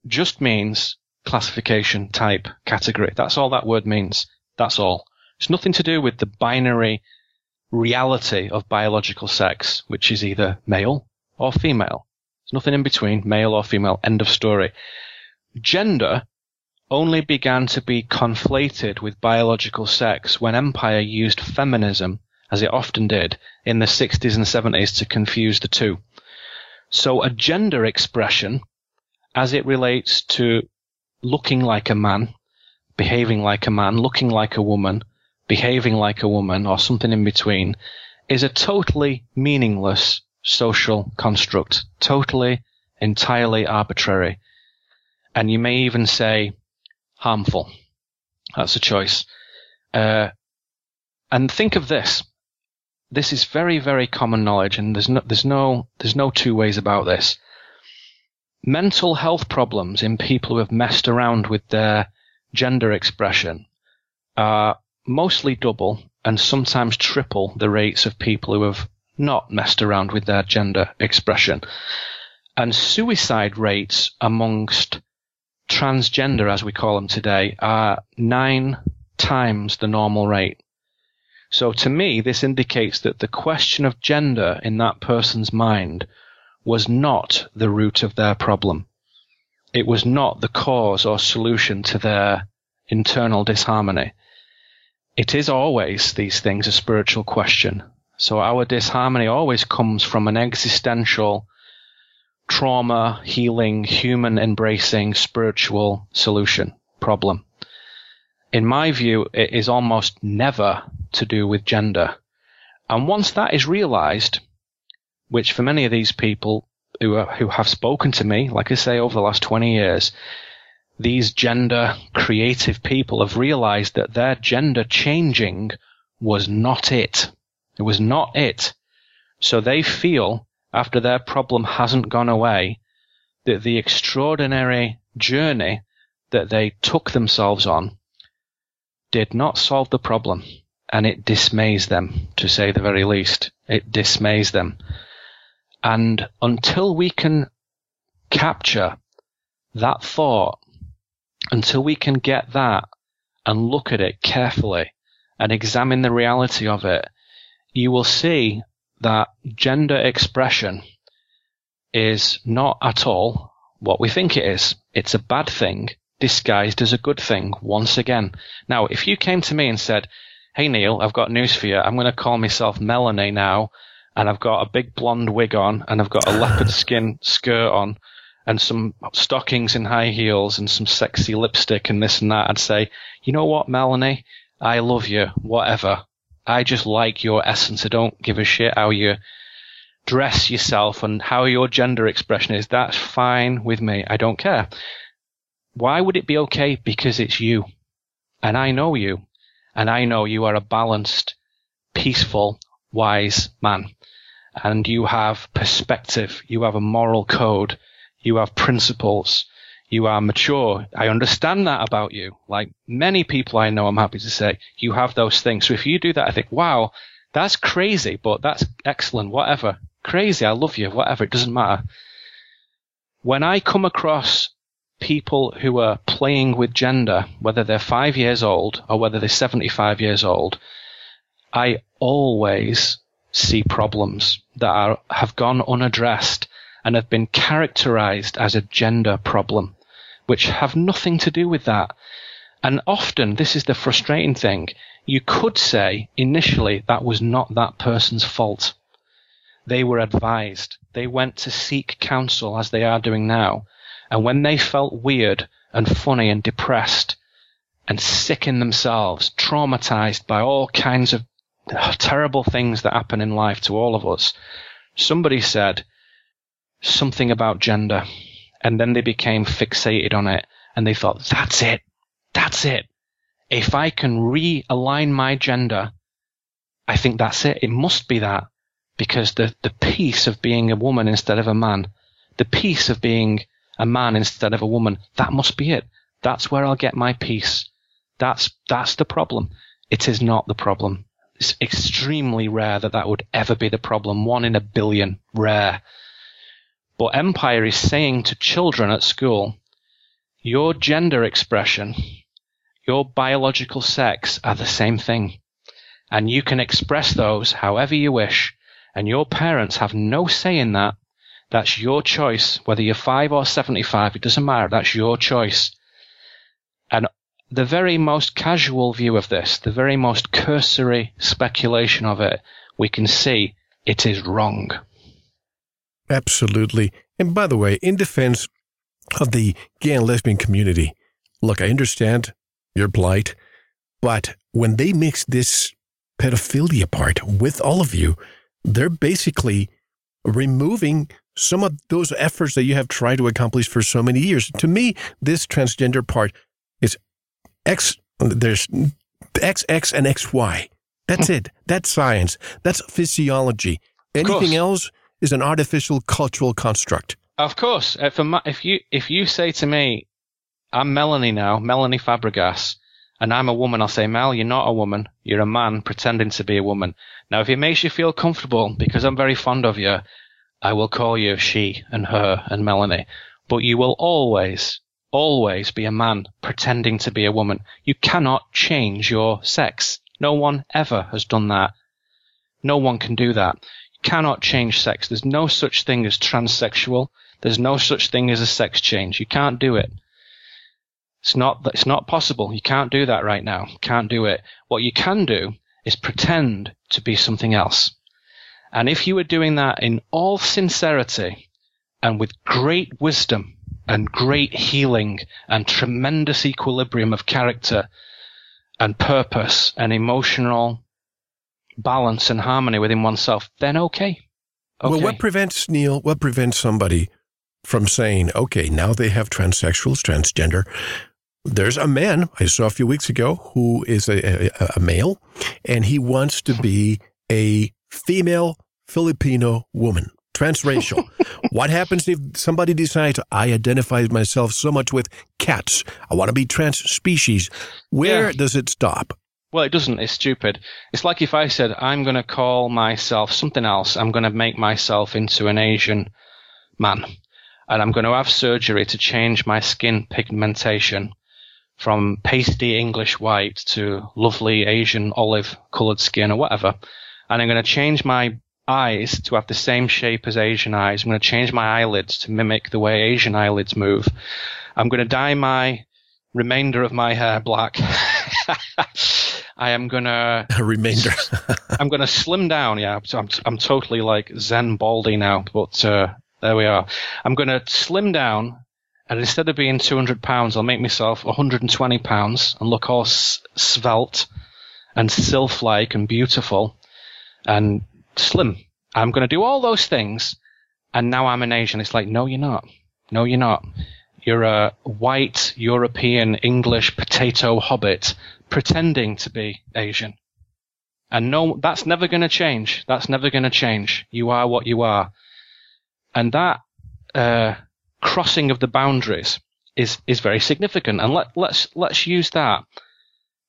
Speaker 3: just means classification, type, category. That's all that word means. That's all. It's nothing to do with the binary reality of biological sex, which is either male or female. There's nothing in between, male or female, end of story. Gender only began to be conflated with biological sex when empire used feminism, as it often did, in the 60s and 70s to confuse the two. So a gender expression, as it relates to looking like a man, behaving like a man, looking like a woman, behaving like a woman, or something in between, is a totally meaningless social construct, totally, entirely arbitrary. And you may even say harmful. That's a choice. Uh, and think of this. This is very, very common knowledge, and there's no, there's no, there's no two ways about this. Mental health problems in people who have messed around with their gender expression are mostly double and sometimes triple the rates of people who have not messed around with their gender expression. And suicide rates amongst transgender, as we call them today, are nine times the normal rate. So to me, this indicates that the question of gender in that person's mind was not the root of their problem it was not the cause or solution to their internal disharmony. It is always, these things, a spiritual question. So our disharmony always comes from an existential, trauma, healing, human embracing, spiritual solution problem. In my view, it is almost never to do with gender. And once that is realized, which for many of these people who are, who have spoken to me, like I say, over the last 20 years, these gender creative people have realized that their gender changing was not it. It was not it. So they feel, after their problem hasn't gone away, that the extraordinary journey that they took themselves on did not solve the problem. And it dismays them, to say the very least. It dismays them. And until we can capture that thought, until we can get that and look at it carefully and examine the reality of it, you will see that gender expression is not at all what we think it is. It's a bad thing disguised as a good thing once again. Now, if you came to me and said, Hey Neil, I've got news for you. I'm going to call myself Melanie now, and I've got a big blonde wig on, and I've got a leopard skin skirt on, and some stockings and high heels, and some sexy lipstick and this and that. I'd say, you know what, Melanie? I love you, whatever. I just like your essence. I don't give a shit how you dress yourself and how your gender expression is. That's fine with me. I don't care. Why would it be okay? Because it's you. And I know you. And I know you are a balanced, peaceful, wise man. And you have perspective. You have a moral code. You have principles. You are mature. I understand that about you. Like many people I know, I'm happy to say, you have those things. So if you do that, I think, wow, that's crazy, but that's excellent. Whatever. Crazy. I love you. Whatever. It doesn't matter. When I come across people who are playing with gender, whether they're five years old or whether they're 75 years old, I always see problems that are, have gone unaddressed and have been characterized as a gender problem, which have nothing to do with that. And often, this is the frustrating thing, you could say initially that was not that person's fault. They were advised. They went to seek counsel as they are doing now. And when they felt weird and funny and depressed and sick in themselves, traumatized by all kinds of terrible things that happen in life to all of us, somebody said something about gender. And then they became fixated on it and they thought, that's it. That's it. If I can realign my gender, I think that's it. It must be that because the, the peace of being a woman instead of a man, the peace of being a man instead of a woman. That must be it. That's where I'll get my peace. That's, that's the problem. It is not the problem. It's extremely rare that that would ever be the problem. One in a billion. Rare. But Empire is saying to children at school, your gender expression, your biological sex are the same thing. And you can express those however you wish. And your parents have no say in that. That's your choice. Whether you're five or 75, it doesn't matter. That's your choice. And the very most casual view of this, the very most cursory speculation of it, we can see it is wrong.
Speaker 2: Absolutely. And by the way, in defense of the gay and lesbian community, look, I understand your plight, but when they mix this pedophilia part with all of you, they're basically removing some of those efforts that you have tried to accomplish for so many years. To me, this transgender part is X, there's XX and XY. That's hmm. it. That's science. That's physiology. Anything else is an artificial cultural construct.
Speaker 3: Of course. Uh, if, if you if you say to me, I'm Melanie now, Melanie Fabregas, and I'm a woman, I'll say, Mel, you're not a woman. You're a man pretending to be a woman. Now, if it makes you feel comfortable, because I'm very fond of you, I will call you she and her and Melanie, but you will always, always be a man pretending to be a woman. You cannot change your sex. No one ever has done that. No one can do that. Cannot change sex. There's no such thing as transsexual. There's no such thing as a sex change. You can't do it. It's not, it's not possible. You can't do that right now. Can't do it. What you can do is pretend to be something else. And if you were doing that in all sincerity and with great wisdom and great healing and tremendous equilibrium of character and purpose and emotional balance and harmony within oneself, then okay.
Speaker 2: okay. Well, what prevents, Neil, what prevents somebody from saying, okay, now they have transsexuals, transgender. There's a man I saw a few weeks ago who is a, a, a male and he wants to be a female Filipino woman, transracial. [LAUGHS] what happens if somebody decides I identify myself so much with cats? I want to be trans species. Where yeah. does it stop?
Speaker 3: Well, it doesn't. It's stupid. It's like if I said, I'm going to call myself something else. I'm going to make myself into an Asian man. And I'm going to have surgery to change my skin pigmentation from pasty English white to lovely Asian olive colored skin or whatever and I'm going to change my eyes to have the same shape as Asian eyes. I'm going to change my eyelids to mimic the way Asian eyelids move. I'm going to dye my remainder of my hair black. [LAUGHS] [LAUGHS] I am gonna [LAUGHS]
Speaker 2: a remainder.
Speaker 3: I'm gonna slim down. Yeah, so I'm I'm totally like Zen baldy now. But uh, there we are. I'm gonna slim down, and instead of being 200 pounds, I'll make myself 120 pounds and look all s- svelte and sylph-like and beautiful and slim. I'm gonna do all those things, and now I'm an Asian. It's like, no, you're not. No, you're not. You're a white European English potato hobbit pretending to be Asian. And no, that's never going to change. That's never going to change. You are what you are. And that uh, crossing of the boundaries is is very significant. And let let's let's use that.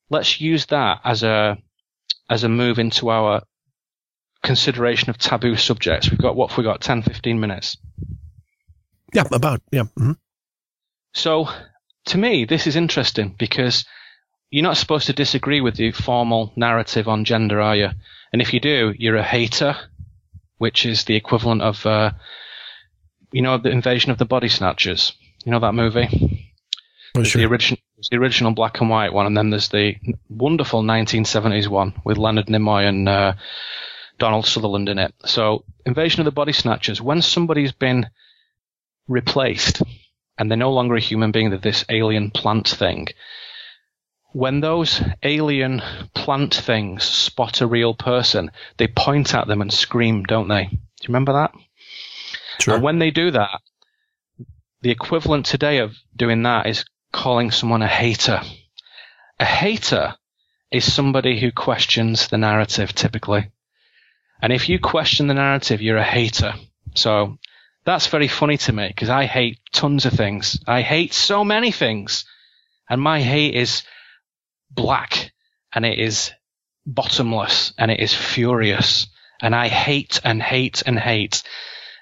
Speaker 3: Let's use that as a as a move into our consideration of taboo subjects. We've got what have we got 10, 15 minutes.
Speaker 2: Yeah, about yeah. Mm-hmm.
Speaker 3: So to me, this is interesting because you're not supposed to disagree with the formal narrative on gender, are you? And if you do, you're a hater, which is the equivalent of, uh, you know, the invasion of the body snatchers. You know that movie?
Speaker 2: Oh, sure.
Speaker 3: The original, the original black and white one, and then there's the wonderful 1970s one with Leonard Nimoy and uh, Donald Sutherland in it. So, invasion of the body snatchers. When somebody's been replaced and they're no longer a human being, they're this alien plant thing. When those alien plant things spot a real person, they point at them and scream, don't they? Do you remember that?
Speaker 2: Sure.
Speaker 3: And when they do that, the equivalent today of doing that is calling someone a hater. A hater is somebody who questions the narrative typically. And if you question the narrative, you're a hater. So that's very funny to me because I hate tons of things. I hate so many things. And my hate is black and it is bottomless and it is furious. And I hate and hate and hate.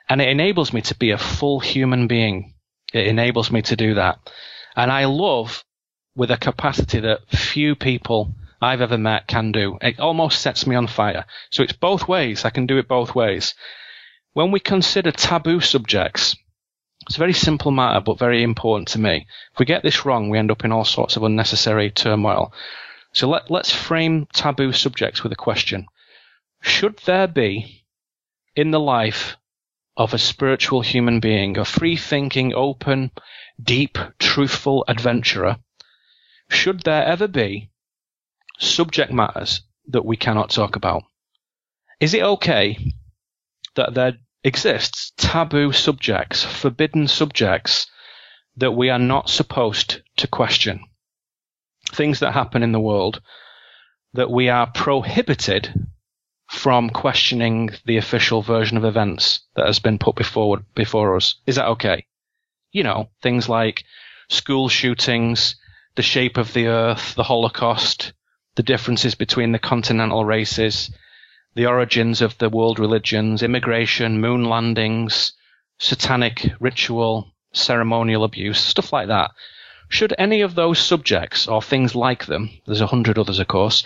Speaker 3: And it enables me to be a full human being. It enables me to do that. And I love with a capacity that few people I've ever met can do. It almost sets me on fire. So it's both ways. I can do it both ways. When we consider taboo subjects, it's a very simple matter, but very important to me. If we get this wrong, we end up in all sorts of unnecessary turmoil. So let, let's frame taboo subjects with a question. Should there be in the life of a spiritual human being, a free thinking, open, deep, truthful adventurer, should there ever be subject matters that we cannot talk about? Is it okay that there exists taboo subjects, forbidden subjects that we are not supposed to question? Things that happen in the world that we are prohibited from questioning the official version of events that has been put before before us. Is that okay? You know, things like school shootings, the shape of the earth, the Holocaust, the differences between the continental races, the origins of the world religions, immigration, moon landings, satanic ritual, ceremonial abuse, stuff like that. Should any of those subjects or things like them, there's a hundred others of course,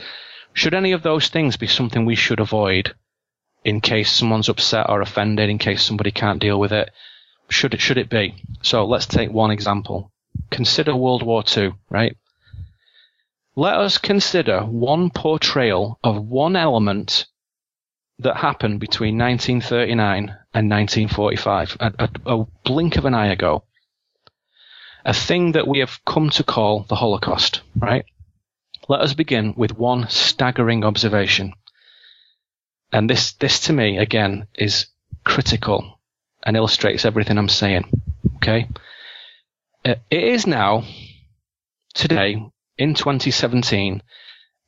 Speaker 3: should any of those things be something we should avoid in case someone's upset or offended, in case somebody can't deal with it? Should it, should it be? So let's take one example. Consider World War II, right? Let us consider one portrayal of one element that happened between 1939 and 1945, a, a, a blink of an eye ago. A thing that we have come to call the Holocaust, right? Let us begin with one staggering observation. And this, this to me, again, is critical and illustrates everything I'm saying. Okay? Uh, It is now, today, in 2017,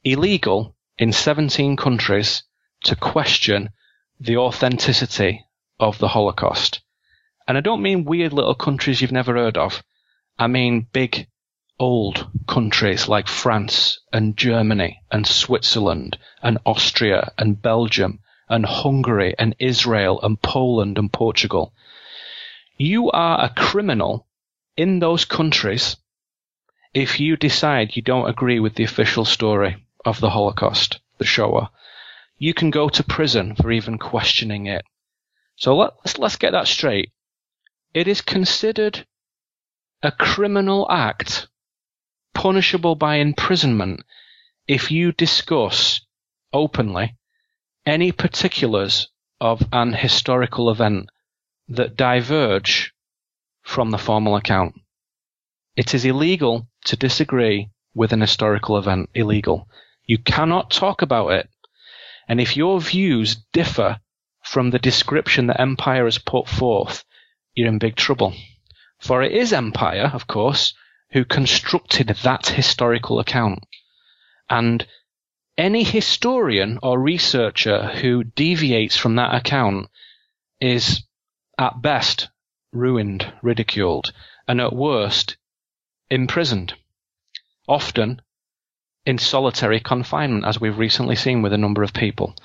Speaker 3: illegal in 17 countries to question the authenticity of the Holocaust. And I don't mean weird little countries you've never heard of. I mean big, old countries like France and Germany and Switzerland and Austria and Belgium and Hungary and Israel and Poland and Portugal. You are a criminal in those countries if you decide you don't agree with the official story of the Holocaust, the Shoah. You can go to prison for even questioning it. So let's, let's get that straight. It is considered a criminal act punishable by imprisonment if you discuss openly any particulars of an historical event that diverge from the formal account. It is illegal to disagree with an historical event. Illegal. You cannot talk about it. And if your views differ from the description that Empire has put forth, you're in big trouble. For it is Empire, of course, who constructed that historical account. And any historian or researcher who deviates from that account is at best ruined, ridiculed, and at worst imprisoned. Often in solitary confinement, as we've recently seen with a number of people.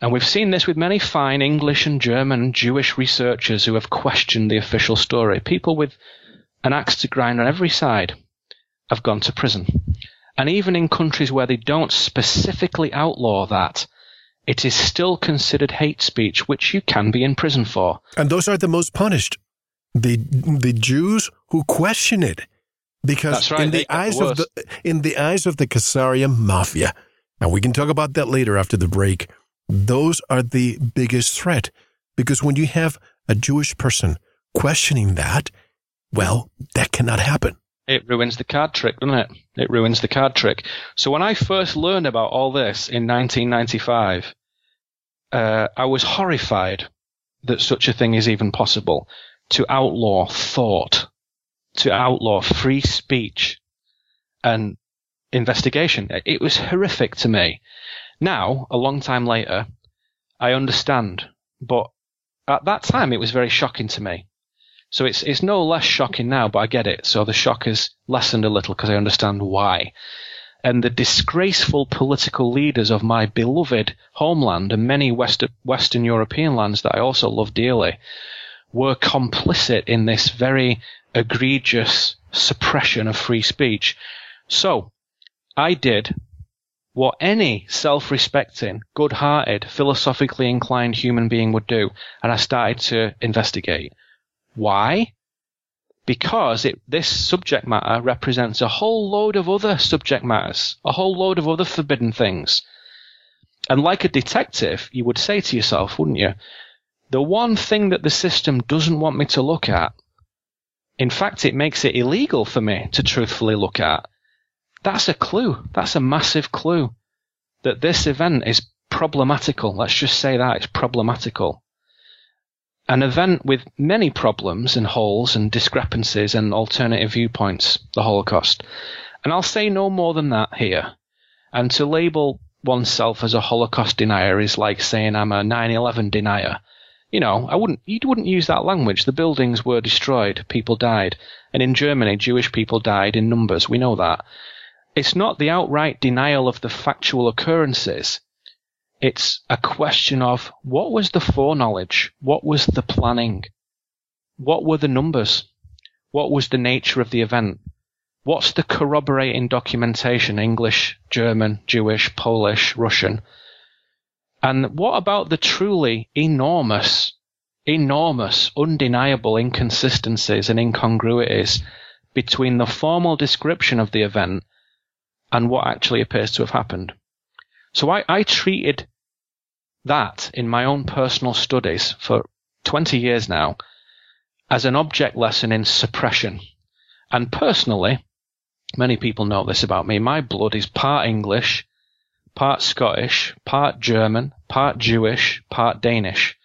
Speaker 3: And we've seen this with many fine English and German and Jewish researchers who have questioned the official story. People with an axe to grind on every side have gone to prison. And even in countries where they don't specifically outlaw that, it is still considered hate speech, which you can be in prison for.
Speaker 2: And those are the most punished. The the Jews who question it, because
Speaker 3: right,
Speaker 2: in the eyes the of the in the eyes of the Khazarian mafia, and we can talk about that later after the break. Those are the biggest threat because when you have a Jewish person questioning that, well, that cannot happen.
Speaker 3: It ruins the card trick, doesn't it? It ruins the card trick. So when I first learned about all this in 1995, uh, I was horrified that such a thing is even possible to outlaw thought, to outlaw free speech and investigation. It was horrific to me. Now, a long time later, I understand, but at that time it was very shocking to me. So it's it's no less shocking now, but I get it. So the shock has lessened a little because I understand why. And the disgraceful political leaders of my beloved homeland and many West, Western European lands that I also love dearly were complicit in this very egregious suppression of free speech. So I did what any self-respecting, good-hearted, philosophically inclined human being would do, and I started to investigate. Why? Because it, this subject matter represents a whole load of other subject matters, a whole load of other forbidden things. And like a detective, you would say to yourself, wouldn't you? The one thing that the system doesn't want me to look at, in fact, it makes it illegal for me to truthfully look at, that's a clue. That's a massive clue that this event is problematical. Let's just say that it's problematical. An event with many problems and holes and discrepancies and alternative viewpoints, the Holocaust. And I'll say no more than that here. And to label oneself as a Holocaust denier is like saying I'm a 9/11 denier. You know, I wouldn't you wouldn't use that language. The buildings were destroyed, people died, and in Germany Jewish people died in numbers. We know that. It's not the outright denial of the factual occurrences. It's a question of what was the foreknowledge? What was the planning? What were the numbers? What was the nature of the event? What's the corroborating documentation? English, German, Jewish, Polish, Russian. And what about the truly enormous, enormous, undeniable inconsistencies and incongruities between the formal description of the event and what actually appears to have happened. So I, I treated that in my own personal studies for 20 years now as an object lesson in suppression. And personally, many people know this about me, my blood is part English, part Scottish, part German, part Jewish, part Danish.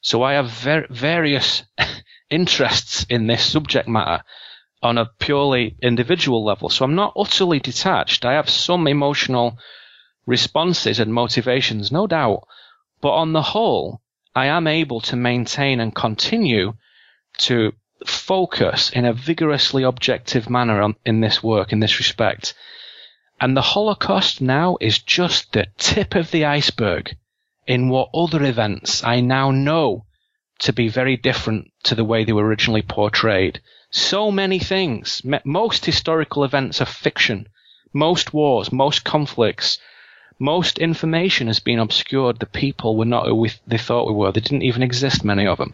Speaker 3: So I have ver- various [LAUGHS] interests in this subject matter on a purely individual level. So I'm not utterly detached. I have some emotional responses and motivations, no doubt. But on the whole, I am able to maintain and continue to focus in a vigorously objective manner on, in this work, in this respect. And the Holocaust now is just the tip of the iceberg in what other events I now know to be very different to the way they were originally portrayed. So many things. Most historical events are fiction. Most wars, most conflicts, Most information has been obscured. The people were not who we, they thought we were. They didn't even exist, many of them.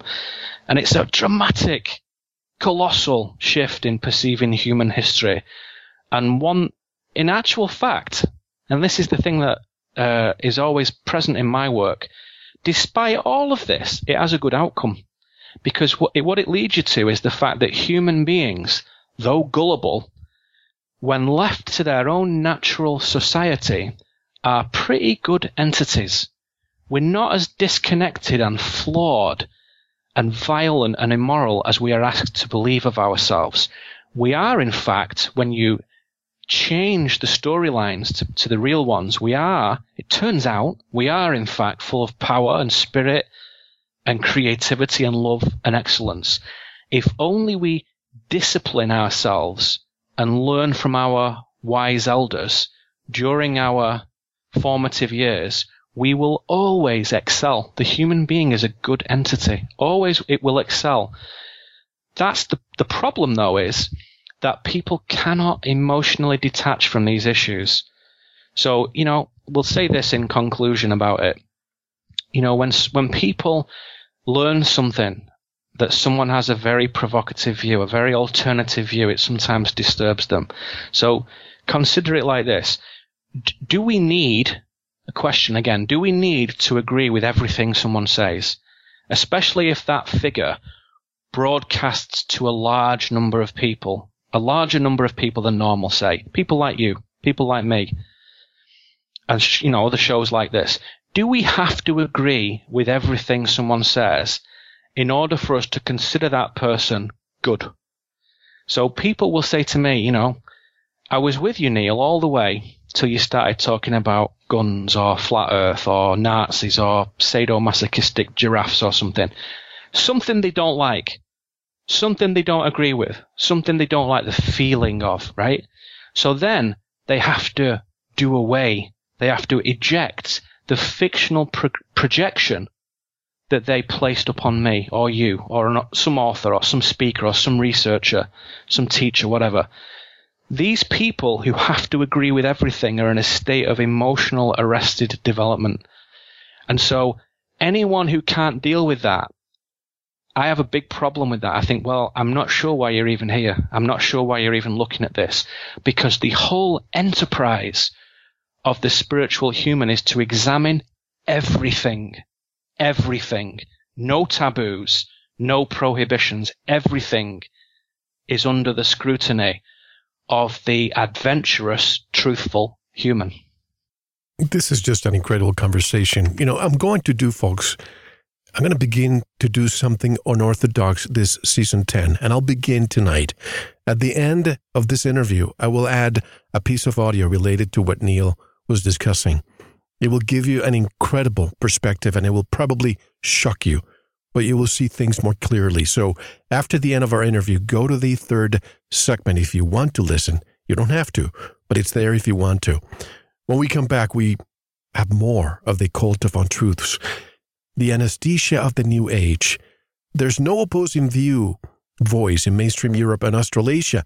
Speaker 3: And it's a dramatic, colossal shift in perceiving human history. And one, in actual fact, and this is the thing that uh, is always present in my work, despite all of this, it has a good outcome. Because what it, what it leads you to is the fact that human beings, though gullible, when left to their own natural society, are pretty good entities. We're not as disconnected and flawed and violent and immoral as we are asked to believe of ourselves. We are, in fact, when you change the storylines to, to the real ones, we are, it turns out, we are, in fact, full of power and spirit and creativity and love and excellence. If only we discipline ourselves and learn from our wise elders during our formative years, we will always excel. The human being is a good entity. Always it will excel. That's the, the problem though is that people cannot emotionally detach from these issues. So, you know, we'll say this in conclusion about it. You know, when, when people learn something that someone has a very provocative view, a very alternative view, it sometimes disturbs them. So consider it like this. D- do we need a question again? Do we need to agree with everything someone says? Especially if that figure broadcasts to a large number of people, a larger number of people than normal, say. People like you, people like me. And, you know, other shows like this. Do we have to agree with everything someone says in order for us to consider that person good? So people will say to me, you know, I was with you, Neil, all the way till you started talking about guns or flat earth or Nazis or sadomasochistic giraffes or something. Something they don't like. Something they don't agree with. Something they don't like the feeling of, right? So then they have to do away. They have to eject the fictional pro- projection that they placed upon me or you or an, some author or some speaker or some researcher, some teacher, whatever. These people who have to agree with everything are in a state of emotional arrested development. And so anyone who can't deal with that, I have a big problem with that. I think, well, I'm not sure why you're even here. I'm not sure why you're even looking at this because the whole enterprise of the spiritual human is to examine everything, everything, no taboos, no prohibitions, everything is under the scrutiny of the adventurous, truthful human.
Speaker 2: This is just an incredible conversation. You know, I'm going to do, folks, I'm going to begin to do something unorthodox this season 10, and I'll begin tonight. At the end of this interview, I will add a piece of audio related to what Neil was discussing. It will give you an incredible perspective and it will probably shock you but you will see things more clearly. So after the end of our interview, go to the third segment if you want to listen. You don't have to, but it's there if you want to. When we come back, we have more of the cult of untruths, the anesthesia of the new age. There's no opposing view, voice in mainstream Europe and Australasia.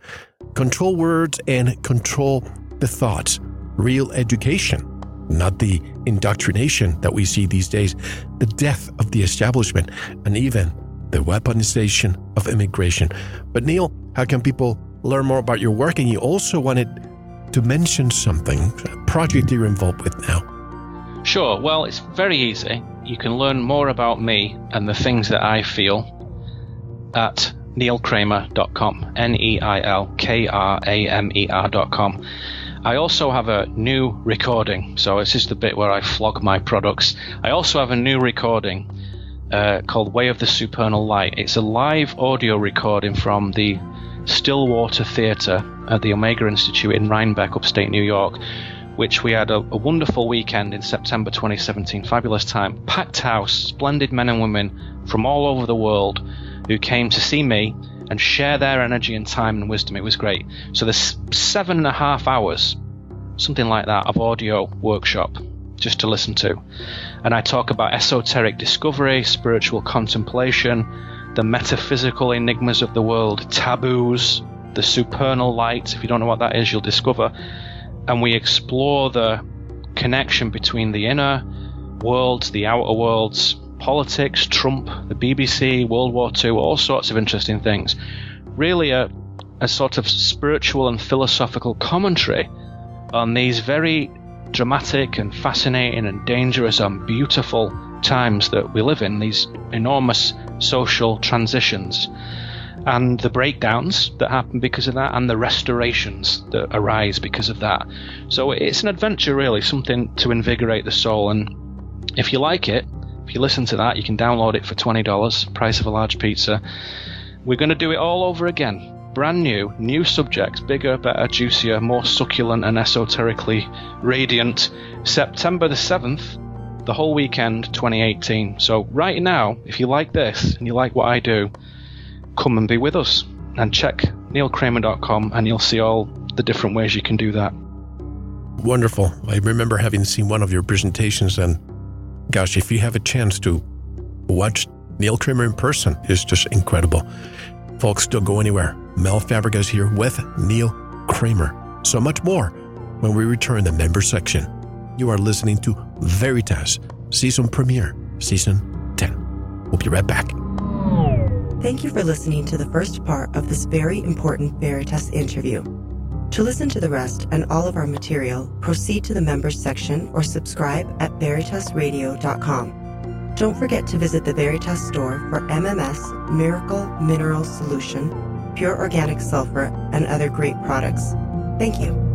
Speaker 2: Control words and control the thoughts. Real education not the indoctrination that we see these days, the death of the establishment, and even the weaponization of immigration. But, Neil, how can people learn more about your work? And you also wanted to mention something, a project you're involved with now.
Speaker 3: Sure. Well, it's very easy. You can learn more about me and the things that I feel at neilkramer.com. N E I L K R A M E R.com. I also have a new recording. So this is the bit where I flog my products. I also have a new recording uh, called Way of the Supernal Light. It's a live audio recording from the Stillwater Theatre at the Omega Institute in Rhinebeck, upstate New York, which we had a, a, wonderful weekend in September 2017. Fabulous time. Packed house, splendid men and women from all over the world who came to see me and share their energy and time and wisdom. It was great. So there's seven and a half hours, something like that, of audio workshop just to listen to. And I talk about esoteric discovery, spiritual contemplation, the metaphysical enigmas of the world, taboos, the supernal light. If you don't know what that is, you'll discover. And we explore the connection between the inner world, the outer worlds, politics, Trump, the BBC, World War II, all sorts of interesting things. Really, a, a sort of spiritual and philosophical commentary on these very dramatic and fascinating and dangerous and beautiful times that we live in, these enormous social transitions, and the breakdowns that happen because of that, and the restorations that arise because of that. So it's an adventure, really, something to invigorate the soul. And if you like it, if you listen to that, you can download it for $20, price of a large pizza. We're going to do it all over again brand new, new subjects, bigger, better, juicier, more succulent and esoterically radiant. September the 7th, the whole weekend 2018. So, right now, if you like this and you like what I do, come and be with us and check neilkramer.com and you'll see all the different ways you can do that.
Speaker 2: Wonderful. I remember having seen one of your presentations, and gosh, if you have a chance to watch Neil Kramer in person, it's just incredible. Folks, don't go anywhere. Mel Fabregas here with Neil Kramer. So much more when we return the member section. You are listening to Veritas season premiere, season 10. We'll be right back.
Speaker 1: Thank you for listening to the first part of this very important Veritas interview. To listen to the rest and all of our material, proceed to the members section or subscribe at veritasradio.com. Don't forget to visit the Veritas store for MMS Miracle Mineral Solution, pure organic sulfur, and other great products. Thank you.